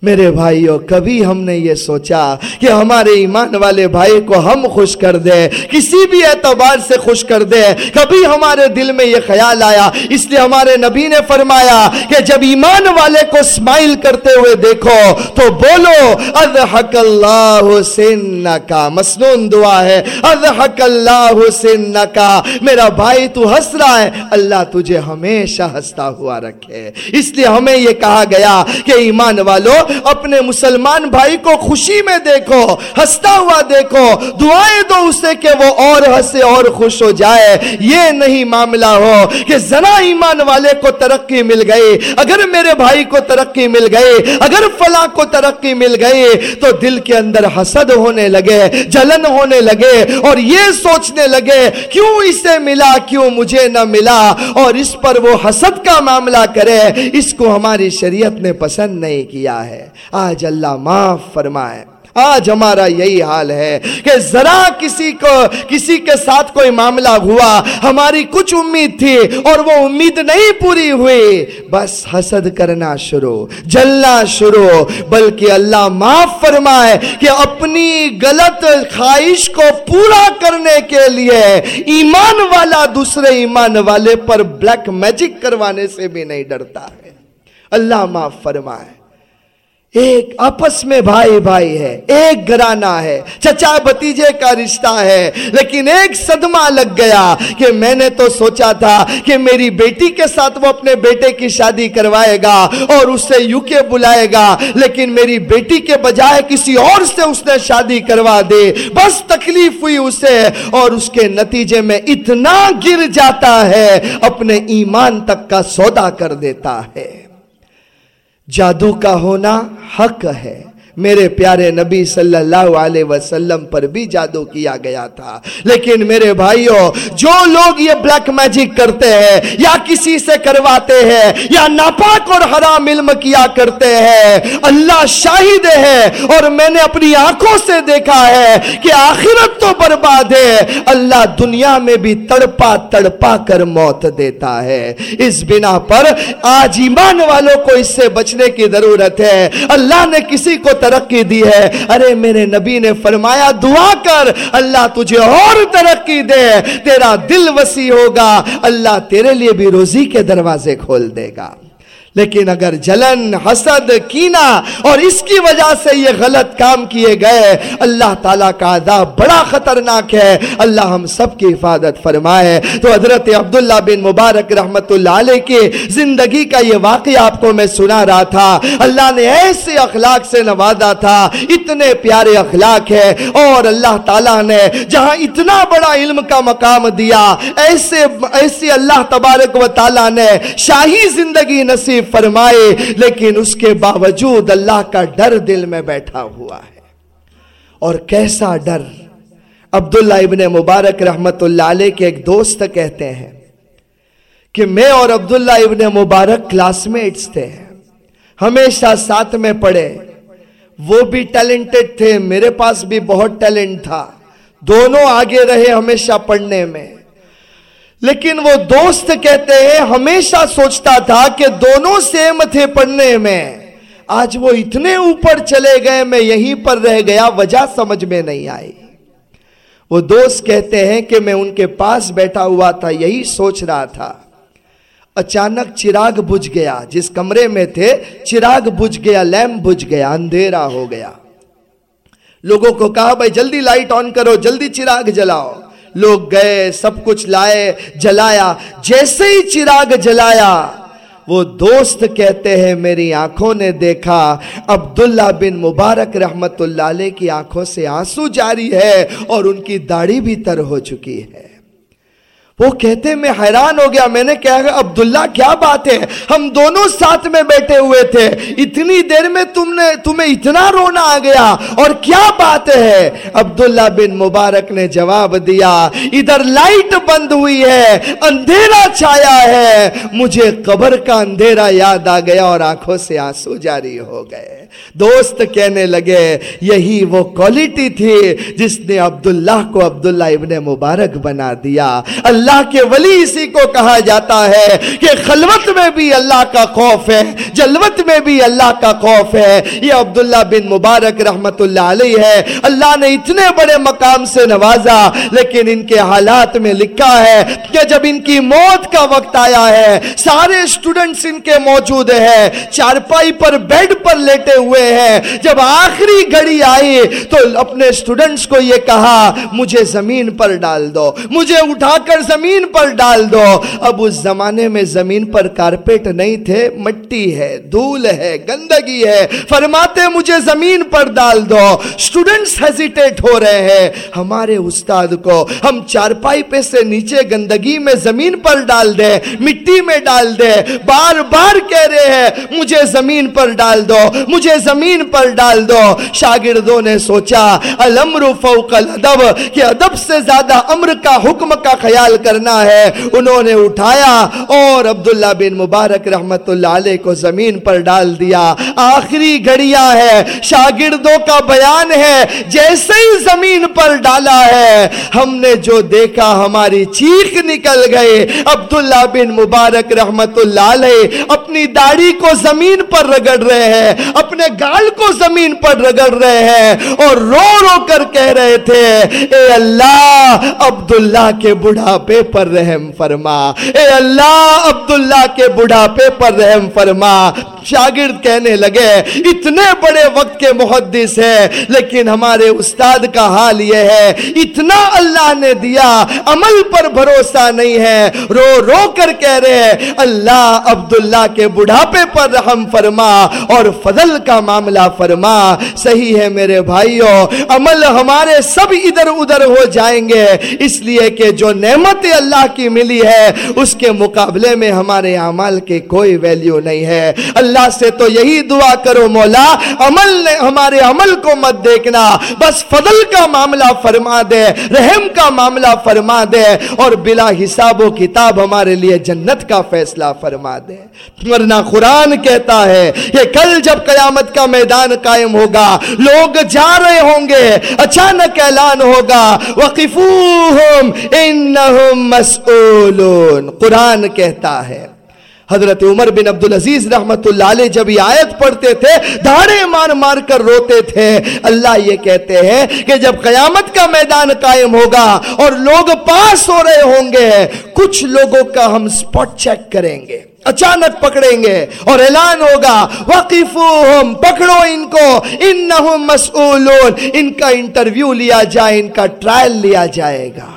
میرے بھائیوں کبھی ہم نے یہ سوچا کہ ہمارے ایمان والے بھائی کو ہم خوش کر دے کسی بھی اعتبار سے خوش کر دے کبھی ہمارے دل میں یہ خیال آیا، اس لیے ہمارے نبی نے فرمایا کہ جب ایمان والے کو سمائل کرتے ہوئے دیکھو تو بولو اضحک اللہ حسین کا مسنون دعا ہے اضحک اللہ حسین کا میرا بھائی تو ہنس رہا ہے، اللہ تجھے ہمیشہ ہنستا ہوا رکھے۔ اس لیے ہمیں یہ کہا گیا کہ ایمان والوں اپنے مسلمان بھائی کو خوشی میں دیکھو ہستا ہوا دیکھو، دعائیں دو اسے کہ وہ اور ہسے اور خوش ہو جائے۔ یہ نہیں معاملہ ہو کہ ذرا ایمان والے کو ترقی مل گئی، اگر میرے بھائی کو ترقی مل گئی، اگر فلاں کو ترقی مل گئی، تو دل کے اندر حسد ہونے لگے، جلن ہونے لگے اور یہ سوچنے لگے، کیوں اسے ملا، کیوں مجھے نہ ملا؟ اور اس پر وہ حسد کا معاملہ کرے، اس کو ہماری شریعت نے پسند نہیں کیا ہے۔ آج اللہ معاف فرمائے۔ آج ہمارا یہی حال ہے کہ ذرا کسی کو، کسی کے ساتھ کوئی معاملہ ہوا، ہماری کچھ امید تھی اور وہ امید نہیں پوری ہوئی۔ بس حسد کرنا شروع، جلنا شروع، بلکہ اللہ معاف فرمائے کہ اپنی غلط خواہش کو پورا کرنے کے لیے ایمان والا دوسرے ایمان والے پر بلیک میجک کروانے سے بھی نہیں ڈرتا ہے۔ اللہ معاف فرمائے۔ ایک آپس میں بھائی بھائی ہے، ایک گرانا ہے۔ چچا بتیجے کا رشتہ ہے، لیکن ایک صدمہ لگ گیا کہ میں نے تو سوچا تھا کہ میری بیٹی کے ساتھ وہ اپنے بیٹے کی شادی کروائے گا اور اسے یو کے بلائے گا، لیکن میری بیٹی کے بجائے کسی اور سے اس نے شادی کروا دے۔ بس تکلیف ہوئی اسے اور اس کے نتیجے میں اتنا گر جاتا ہے، اپنے ایمان تک کا سودا کر دیتا ہے۔ جادو کا ہونا حق ہے۔ میرے پیارے نبی صلی اللہ علیہ وسلم پر بھی جادو کیا گیا تھا۔ لیکن میرے بھائیوں جو لوگ یہ بلیک میجک کرتے ہیں، یا کسی سے کرواتے ہیں، یا ناپاک اور حرام علم کیا کرتے ہیں، اللہ شاہد ہے۔ اور میں نے اپنی آنکھوں سے دیکھا ہے کہ آخرت تو برباد ہے۔ اللہ دنیا میں بھی تڑپا تڑپا کر موت دیتا ہے۔ اس بنا پر آج ایمان والوں کو اس سے بچنے کی ضرورت ہے۔ اللہ نے کسی کو ترقی دی ہے۔ ارے میرے نبی نے فرمایا، دعا کر، اللہ تجھے اور ترقی دے۔ تیرا دل وسیع ہوگا، اللہ تیرے لیے بھی روزی کے دروازے کھول دے گا۔ لیکن اگر جلن، حسد کینا اور اس کی وجہ سے یہ غلط کام کیے گئے، اللہ تعالیٰ کا عذاب بڑا خطرناک ہے۔ اللہ ہم سب کی حفاظت فرمائے۔ تو حضرت عبداللہ بن مبارک رحمت اللہ علیہ کی زندگی کا یہ واقعہ آپ کو میں سنا رہا تھا۔ اللہ نے ایسے اخلاق سے نوازا تھا، اتنے پیارے اخلاق ہے۔ اور اللہ تعالیٰ نے جہاں اتنا بڑا علم کا مقام دیا، ایسے ایسے اللہ تبارک و تعالیٰ نے شاہی زندگی نصیب فرمائے، لیکن اس کے باوجود اللہ کا ڈر دل میں بیٹھا ہوا ہے۔ اور کیسا ڈر؟ عبداللہ ابن مبارک رحمت اللہ علیہ کے ایک دوست کہتے ہیں کہ میں اور عبداللہ ابن مبارک کلاس میٹس تھے۔ ہمیشہ ساتھ میں پڑھے۔ وہ بھی ٹیلنٹڈ تھے، میرے پاس بھی بہت ٹیلنٹ تھا۔ دونوں آگے رہے ہمیشہ پڑھنے میں۔ لیکن وہ دوست کہتے ہیں، ہمیشہ سوچتا تھا کہ دونوں سیم تھے پڑھنے میں۔ آج وہ اتنے اوپر چلے گئے، میں یہیں پر رہ گیا، وجہ سمجھ میں نہیں آئی۔ وہ دوست کہتے ہیں کہ میں ان کے پاس بیٹھا ہوا تھا، یہی سوچ رہا تھا۔ اچانک چراغ بجھ گیا، جس کمرے میں تھے، چراغ بجھ گیا، لیمپ بجھ گیا، اندھیرا ہو گیا۔ لوگوں کو کہا، بھائی، جلدی لائٹ آن کرو، جلدی چراغ جلاؤ۔ لوگ گئے، سب کچھ لائے، جلایا۔ جیسے ہی چراغ جلایا، وہ دوست کہتے ہیں، میری آنکھوں نے دیکھا، عبداللہ بن مبارک رحمت اللہ علیہ کی آنکھوں سے آنسو جاری ہے اور ان کی داڑھی بھی تر ہو چکی ہے۔ وہ کہتے میں حیران ہو گیا. میں نے کہا عبداللہ کیا بات ہے؟ ہم دونوں ساتھ میں بیٹھے ہوئے تھے۔ اتنی دیر میں تم نے تمہیں اتنا رونا آ گیا۔ اور کیا بات ہے؟ عبداللہ بن مبارک نے جواب دیا، ادھر لائٹ بند ہوئی ہے، اندھیرا چھایا ہے۔ مجھے قبر کا اندھیرا یاد آ گیا اور آنکھوں سے آنسو جاری ہو گئے۔ دوست کہنے لگے، یہی وہ کوالٹی تھی جس نے عبداللہ کو عبداللہ ابن مبارک بنا دیا۔ اللہ اللہ کے ولی اسی کو کہا جاتا ہے کہ خلوت میں بھی اللہ کا خوف ہے، جلوت میں بھی اللہ کا خوف ہے۔ یہ عبداللہ بن مبارک رحمت اللہ علیہ ہے۔ اللہ نے اتنے بڑے مقام سے نوازا، لیکن ان کے حالات میں لکھا ہے کہ جب ان کی موت کا وقت آیا ہے، سارے سٹوڈنٹس ان کے موجود ہیں۔ چارپائی پر بیڈ پر لیٹے ہوئے ہیں۔ جب آخری گھڑی آئی تو اپنے سٹوڈنٹس کو یہ کہا، مجھے زمین پر ڈال دو، مجھے اٹھا کر زمین زمین پر ڈال دو۔ اب اس زمانے میں زمین پر کارپیٹ نہیں تھے، مٹی ہے، دھول ہے، گندگی ہے۔ فرماتے مجھے زمین پر ڈال دو۔ سٹوڈنٹس ہیزیٹیٹ ہو رہے ہیں۔ ہمارے استاد کو ہم چارپائی پہ سے نیچے گندگی میں زمین پر ڈال دے مٹی میں ڈال دے بار بار کہہ رہے ہیں، مجھے زمین پر ڈال دو، مجھے زمین پر ڈال دو۔ شاگردوں نے سوچا، الامر فوق الادب، کہ ادب سے زیادہ امر کا حکم کا خیال کرنا ہے، انہوں نے اٹھایا اور عبداللہ بن مبارک رحمت اللہ علیہ کو زمین پر ڈال دیا۔ آخری گھڑیاں ہے شاگردوں کا بیان ہے، جیسے ہی زمین پر ڈالا ہے، ہم نے جو دیکھا، ہماری چیخ نکل گئے عبداللہ بن مبارک رحمت اللہ علیہ اپنی داڑھی کو زمین پر رگڑ رہے ہیں، اپنے گال کو زمین پر رگڑ رہے ہیں اور رو رو کر کہہ رہے تھے، اے اللہ، عبداللہ کے بڑھاپے پر رحم فرما۔ اے اللہ عبداللہ کے بڑھاپے پر رحم فرما۔ شاگرد کہنے لگے، اتنے بڑے وقت کے محدث ہے لیکن ہمارے استاد کا حال یہ ہے، اتنا اللہ نے دیا، عمل پر بھروسہ نہیں ہے. رو رو کر کہہ رہے ہیں، اللہ عبداللہ کے بڑھاپے پر رحم فرما اور فضل کا معاملہ فرما. صحیح ہے میرے بھائیوں عمل ہمارے سب ادھر ادھر ہو جائیں گے، اس لیے کہ جو نعمت اللہ کی ملی ہے، اس کے مقابلے میں ہمارے عمل کے کوئی ویلیو نہیں ہے۔ اللہ اللہ سے تو یہی دعا کرو مولا، عمل نے ہمارے عمل کو مت دیکھنا۔ بس فضل کا معاملہ فرما دے، رحم کا معاملہ فرما دے اور بلا حساب و کتاب ہمارے لیے جنت کا فیصلہ فرما دے۔ ورنہ قرآن کہتا ہے کہ کل جب قیامت کا میدان قائم ہوگا، لوگ جا رہے ہوں گے، اچانک اعلان ہوگا وقفوہم انہم مسئولون۔ قرآن کہتا ہے۔ حضرت عمر بن عبدالعزیز رحمت اللہ علیہ جب یہ آیت پڑھتے تھے، دھاڑے مار مار کر روتے تھے۔ اللہ یہ کہتے ہیں کہ جب قیامت کا میدان قائم ہوگا اور لوگ پاس ہو رہے ہوں گے، کچھ لوگوں کا ہم سپوٹ چیک کریں گے، اچانک پکڑیں گے اور اعلان ہوگا وقفوہم پکڑو ان کو انہم مسئولون۔ ان کا انٹرویو لیا جائے، ان کا ٹرائل لیا جائے گا۔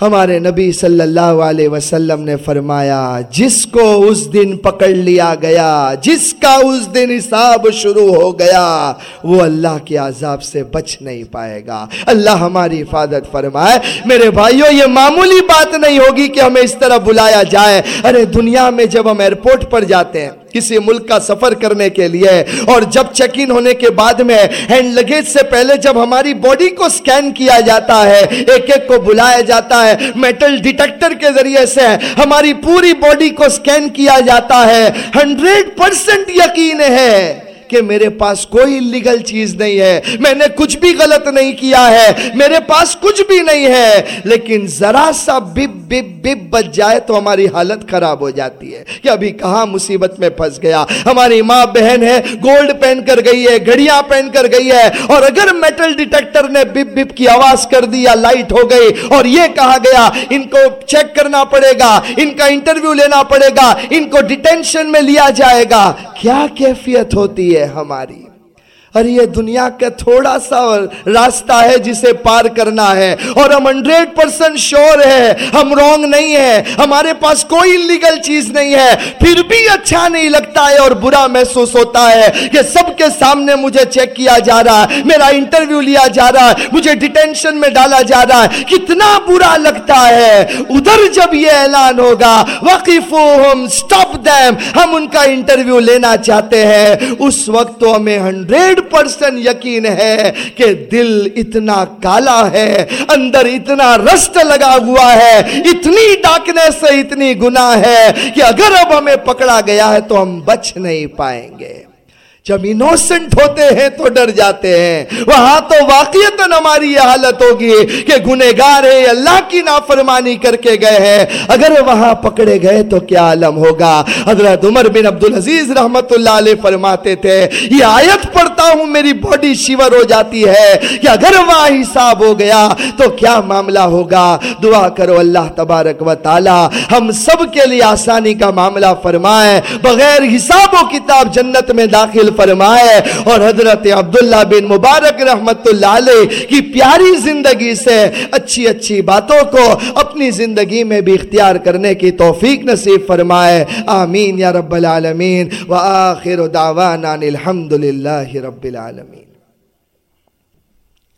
ہمارے نبی صلی اللہ علیہ وسلم نے فرمایا، جس کو اس دن پکڑ لیا گیا، جس کا اس دن حساب شروع ہو گیا، وہ اللہ کے عذاب سے بچ نہیں پائے گا۔ اللہ ہماری حفاظت فرمائے۔ میرے بھائیوں یہ معمولی بات نہیں ہوگی کہ ہمیں اس طرح بلایا جائے۔ ارے، دنیا میں جب ہم ایئرپورٹ پر جاتے ہیں کسی ملک کا سفر کرنے کے لیے۔ اور جب چیک ان ہونے کے بعد میں ہینڈ لگیج سے پہلے جب ہماری باڈی کو سکین کیا جاتا ہے، ایک ایک کو بلایا جاتا ہے میٹل ڈیٹیکٹر کے ذریعے سے ہماری پوری باڈی کو سکین کیا جاتا ہے۔ ہنڈریڈ پرسنٹ یقین ہے۔ کہ میرے پاس کوئی لیگل چیز نہیں ہے۔ میں نے کچھ بھی غلط نہیں کیا ہے۔ میرے پاس کچھ بھی نہیں ہے۔ لیکن ذرا سا بپ بپ بپ بچ جائے تو ہماری حالت خراب ہو جاتی ہے۔ کہ ابھی کہاں مصیبت میں پھنس گیا۔ ہماری ماں بہن ہے، گولڈ پہن کر گئی ہے، گھڑیاں پہن کر گئی ہے۔ اور اگر میٹل ڈیٹیکٹر نے بپ بپ کی آواز کر دی یا لائٹ ہو گئی اور یہ کہا گیا، ان کو چیک کرنا پڑے گا، ان کا انٹرویو لینا پڑے گا، ان کو ڈیٹینشن میں لیا جائے گا۔ کیا کیفیت ہوتی ہے؟ ہماری۔ اور یہ دنیا کا تھوڑا سا راستہ ہے جسے پار کرنا ہے۔ اور ہم ہنڈریڈ پرسنٹ شور ہے، ہم رونگ نہیں ہے ہمارے پاس کوئی لیگل چیز نہیں ہے۔ پھر بھی اچھا نہیں لگتا ہے اور برا محسوس ہوتا ہے کہ سب کے سامنے مجھے چیک کیا جا رہا ہے، میرا انٹرویو لیا جا رہا ہے، مجھے ڈیٹینشن میں ڈالا جا رہا ہے۔ کتنا برا لگتا ہے۔ ادھر جب یہ اعلان ہوگا، وقفوہم سٹاپ دیم ہم ان کا انٹرویو لینا چاہتے ہیں۔ اس وقت تو ہمیں ہنڈریڈ پرسن یقین ہے کہ دل اتنا کالا ہے، اندر اتنا رست لگا ہوا ہے، اتنی ڈاکنے سے اتنی گناہ ہے کہ اگر اب ہمیں پکڑا گیا ہے تو ہم بچ نہیں پائیں گے۔ جب انوسنٹ ہوتے ہیں تو ڈر جاتے ہیں۔ وہاں تو واقعیت ہماری یہ حالت ہوگی کہ گنہگار ہے اللہ کی نافرمانی کر کے گئے ہیں۔ اگر وہاں پکڑے گئے تو کیا عالم ہوگا؟ حضرت عمر بن عبدالعزیز رحمت اللہ علیہ فرماتے تھے، یہ آیت پڑھتا ہوں میری باڈی شیور ہو جاتی ہے کہ اگر وہاں حساب ہو گیا تو کیا معاملہ ہوگا؟ دعا کرو اللہ تبارک و تعالی ہم سب کے لیے آسانی کا معاملہ فرمائے، بغیر حساب و کتاب جنت میں داخل فرمائے۔ اور حضرت عبداللہ بن مبارک رحمت اللہ علیہ کی پیاری زندگی سے اچھی اچھی باتوں کو اپنی زندگی میں بھی اختیار کرنے کی توفیق نصیب فرمائے۔ آمین یا رب العالمین۔ وآخر دعوانا الحمدللہ رب العالمین۔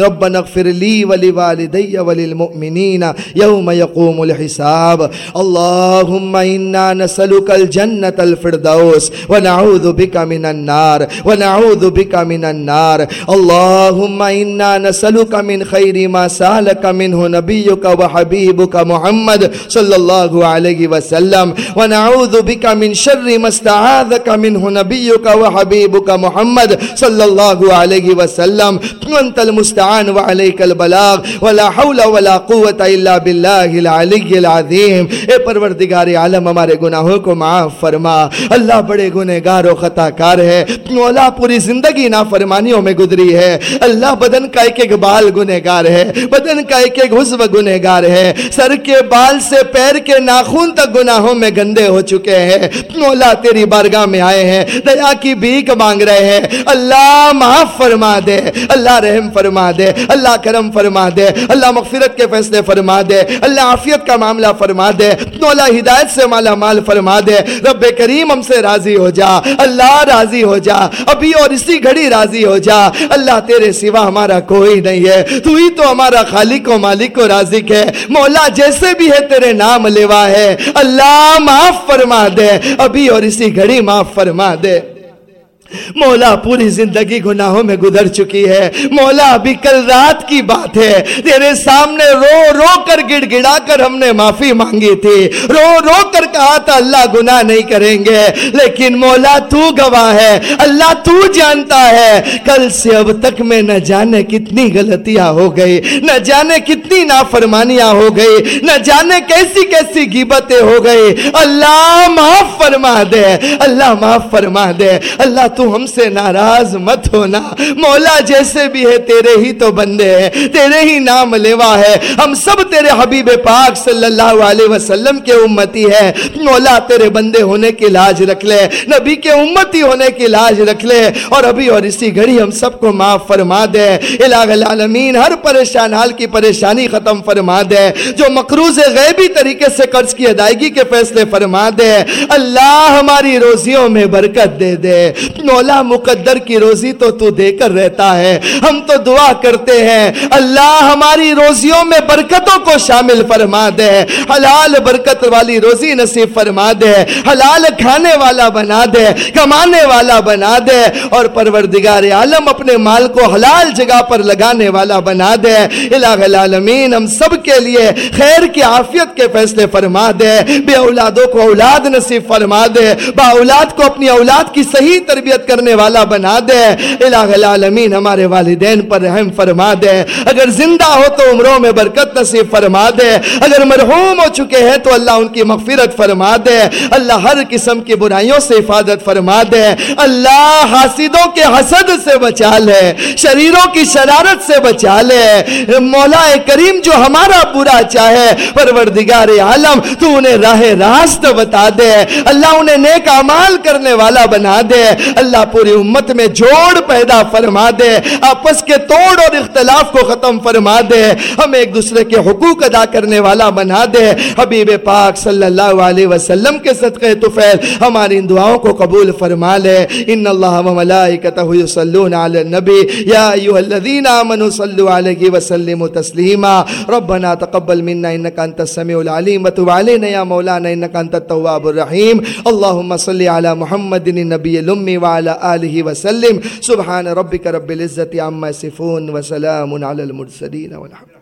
ربنا اغفر لي ولوالدي وللمؤمنين يوم يقوم الحساب. اللهم إنا نسألك الجنة الفردوس ونعوذ بك من النار ونعوذ بك من النار. اللهم إنا نسألك من خير ما سألك منه نبيك وحبيبك محمد صلى الله عليه وسلم. ونعوذ بك من شر ما استعاذك منه نبيك وحبيبك محمد صلى الله عليه وسلم. وانت المستعان المستعان وعلیک البلاغ ولا حول ولا قوت الا باللہ العلی العظیم اے پروردگار عالم، ہمارے گناہوں کو معاف فرما. اللہ بڑے گنہگار و خطا کار ہے. مولا پوری زندگی نافرمانیوں میں گزری ہے. اللہ بدن کا ایک ایک بال گنہگار ہے. بدن کا ایک ایک حزب گنہگار ہے. سر کے بال سے پیر کے ناخون تک گناہوں میں گندے ہو چکے ہیں. مولا تیری بارگاہ میں آئے ہیں. دیا کی بھیک مانگ رہے ہیں. اللہ معاف فرما دے. اللہ رحم فرما دے۔ اللہ کرم فرما دے۔ اللہ مغفرت کے فیصلے فرما دے۔ اللہ عافیت کا معاملہ فرما دے۔ مولا ہدایت سے مالا مال فرما دے۔ رب کریم ہم سے راضی ہو جا۔ اللہ راضی ہو جا۔ ابھی اور اسی گھڑی راضی ہو جا۔ اللہ تیرے سوا ہمارا کوئی نہیں ہے۔ تو ہی تو ہمارا خالق و مالک و رازق ہے۔ مولا جیسے بھی ہے تیرے نام لیوا ہے۔ اللہ معاف فرما دے۔ ابھی اور اسی گھڑی معاف فرما دے۔ مولا پوری زندگی گناہوں میں گزر چکی ہے۔ مولا ابھی کل رات کی بات ہے۔ تیرے سامنے رو رو کر گڑ گڑا کر ہم نے معافی مانگی تھی۔ رو رو کر کہا تھا اللہ گناہ نہیں کریں گے۔ لیکن مولا تو گواہ ہے۔ اللہ تو جانتا ہے۔ کل سے اب تک میں نہ جانے کتنی غلطیاں ہو گئی۔ نہ جانے کتنی نافرمانیاں ہو گئی۔ نہ جانے کیسی کیسی گیبتیں ہو گئی۔ اللہ معاف فرما دے۔ اللہ معاف فرما دے۔ اللہ تو ہم سے ناراض مت ہونا۔ مولا جیسے بھی ہے، تیرے ہی تو بندے ہیں۔ تیرے ہی نام لیوا ہے۔ ہم سب تیرے حبیب پاک صلی اللہ علیہ وسلم کے امتی ہے مولا تیرے بندے ہونے کی لاج رکھ لے۔ نبی کے امتی ہونے کی لاج رکھ لے۔ اور ابھی اور اسی گھڑی ہم سب کو معاف فرما دے۔ الہ العالمین، ہر پریشان حال کی پریشانی ختم فرما دے۔ جو مقروض غیبی طریقے سے قرض کی ادائیگی کے فیصلے فرما دے۔ اللہ ہماری روزیوں میں برکت دے دے۔ مولا مقدر کی روزی تو تو دے کر رہتا ہے۔ ہم تو دعا کرتے ہیں۔ اللہ ہماری روزیوں میں برکتوں کو شامل فرما دے۔ حلال برکت والی روزی نصیب فرما دے۔ حلال کھانے والا بنا دے۔ کمانے والا بنا دے۔ اور پروردگار عالم اپنے مال کو حلال جگہ پر لگانے والا بنا دے۔ الہ العالمین، ہم سب کے لیے خیر کی عافیت کے فیصلے فرما دے۔ بے اولادوں کو اولاد نصیب فرما دے۔ با اولاد کو اپنی اولاد کی صحیح تربیت تربیت کرنے والا بنا دے۔ الہ العالمین ہمارے والدین پر رحم فرما دے۔ اگر زندہ ہو تو عمروں میں برکت نصیب فرما دے۔ اگر مرحوم ہو چکے ہیں تو اللہ ان کی مغفرت فرما دے۔ اللہ ہر قسم کی برائیوں سے حفاظت فرما دے۔ اللہ حاسدوں کے حسد سے بچا لے۔ شریروں کی شرارت سے بچا لے۔ مولا کریم جو ہمارا برا چاہے، پروردگار عالم، تو انہیں راہ راست بتا دے۔ اللہ انہیں نیک عمال کرنے والا بنا دے۔ اللہ اللہ پوری امت میں جوڑ پیدا فرما دے، آپس کے توڑ اور اختلاف کو ختم فرما دے ہمیں ایک دوسرے کے حقوق ادا کرنے والا بنا دے۔ حبیب پاک صلی اللہ علیہ وسلم کے صدقے طفیل ہماری ان دعاؤں کو قبول فرما لے۔ ان اللہ و ملائکتہ یصلون علی النبی۔ یا ایوہ الذین آمنوا صلو علیہ وسلم تسلیما۔ ربنا تقبل منا انکا انت السمیع العلیم۔ وتب علینا یا مولانا انکا انت التواب الرحیم۔ اللہم صلی علی محمد النبی الامی وعلى وعلى آله وسلم. سبحان ربك رب العزة عما يصفون وسلام على المرسلين والحمد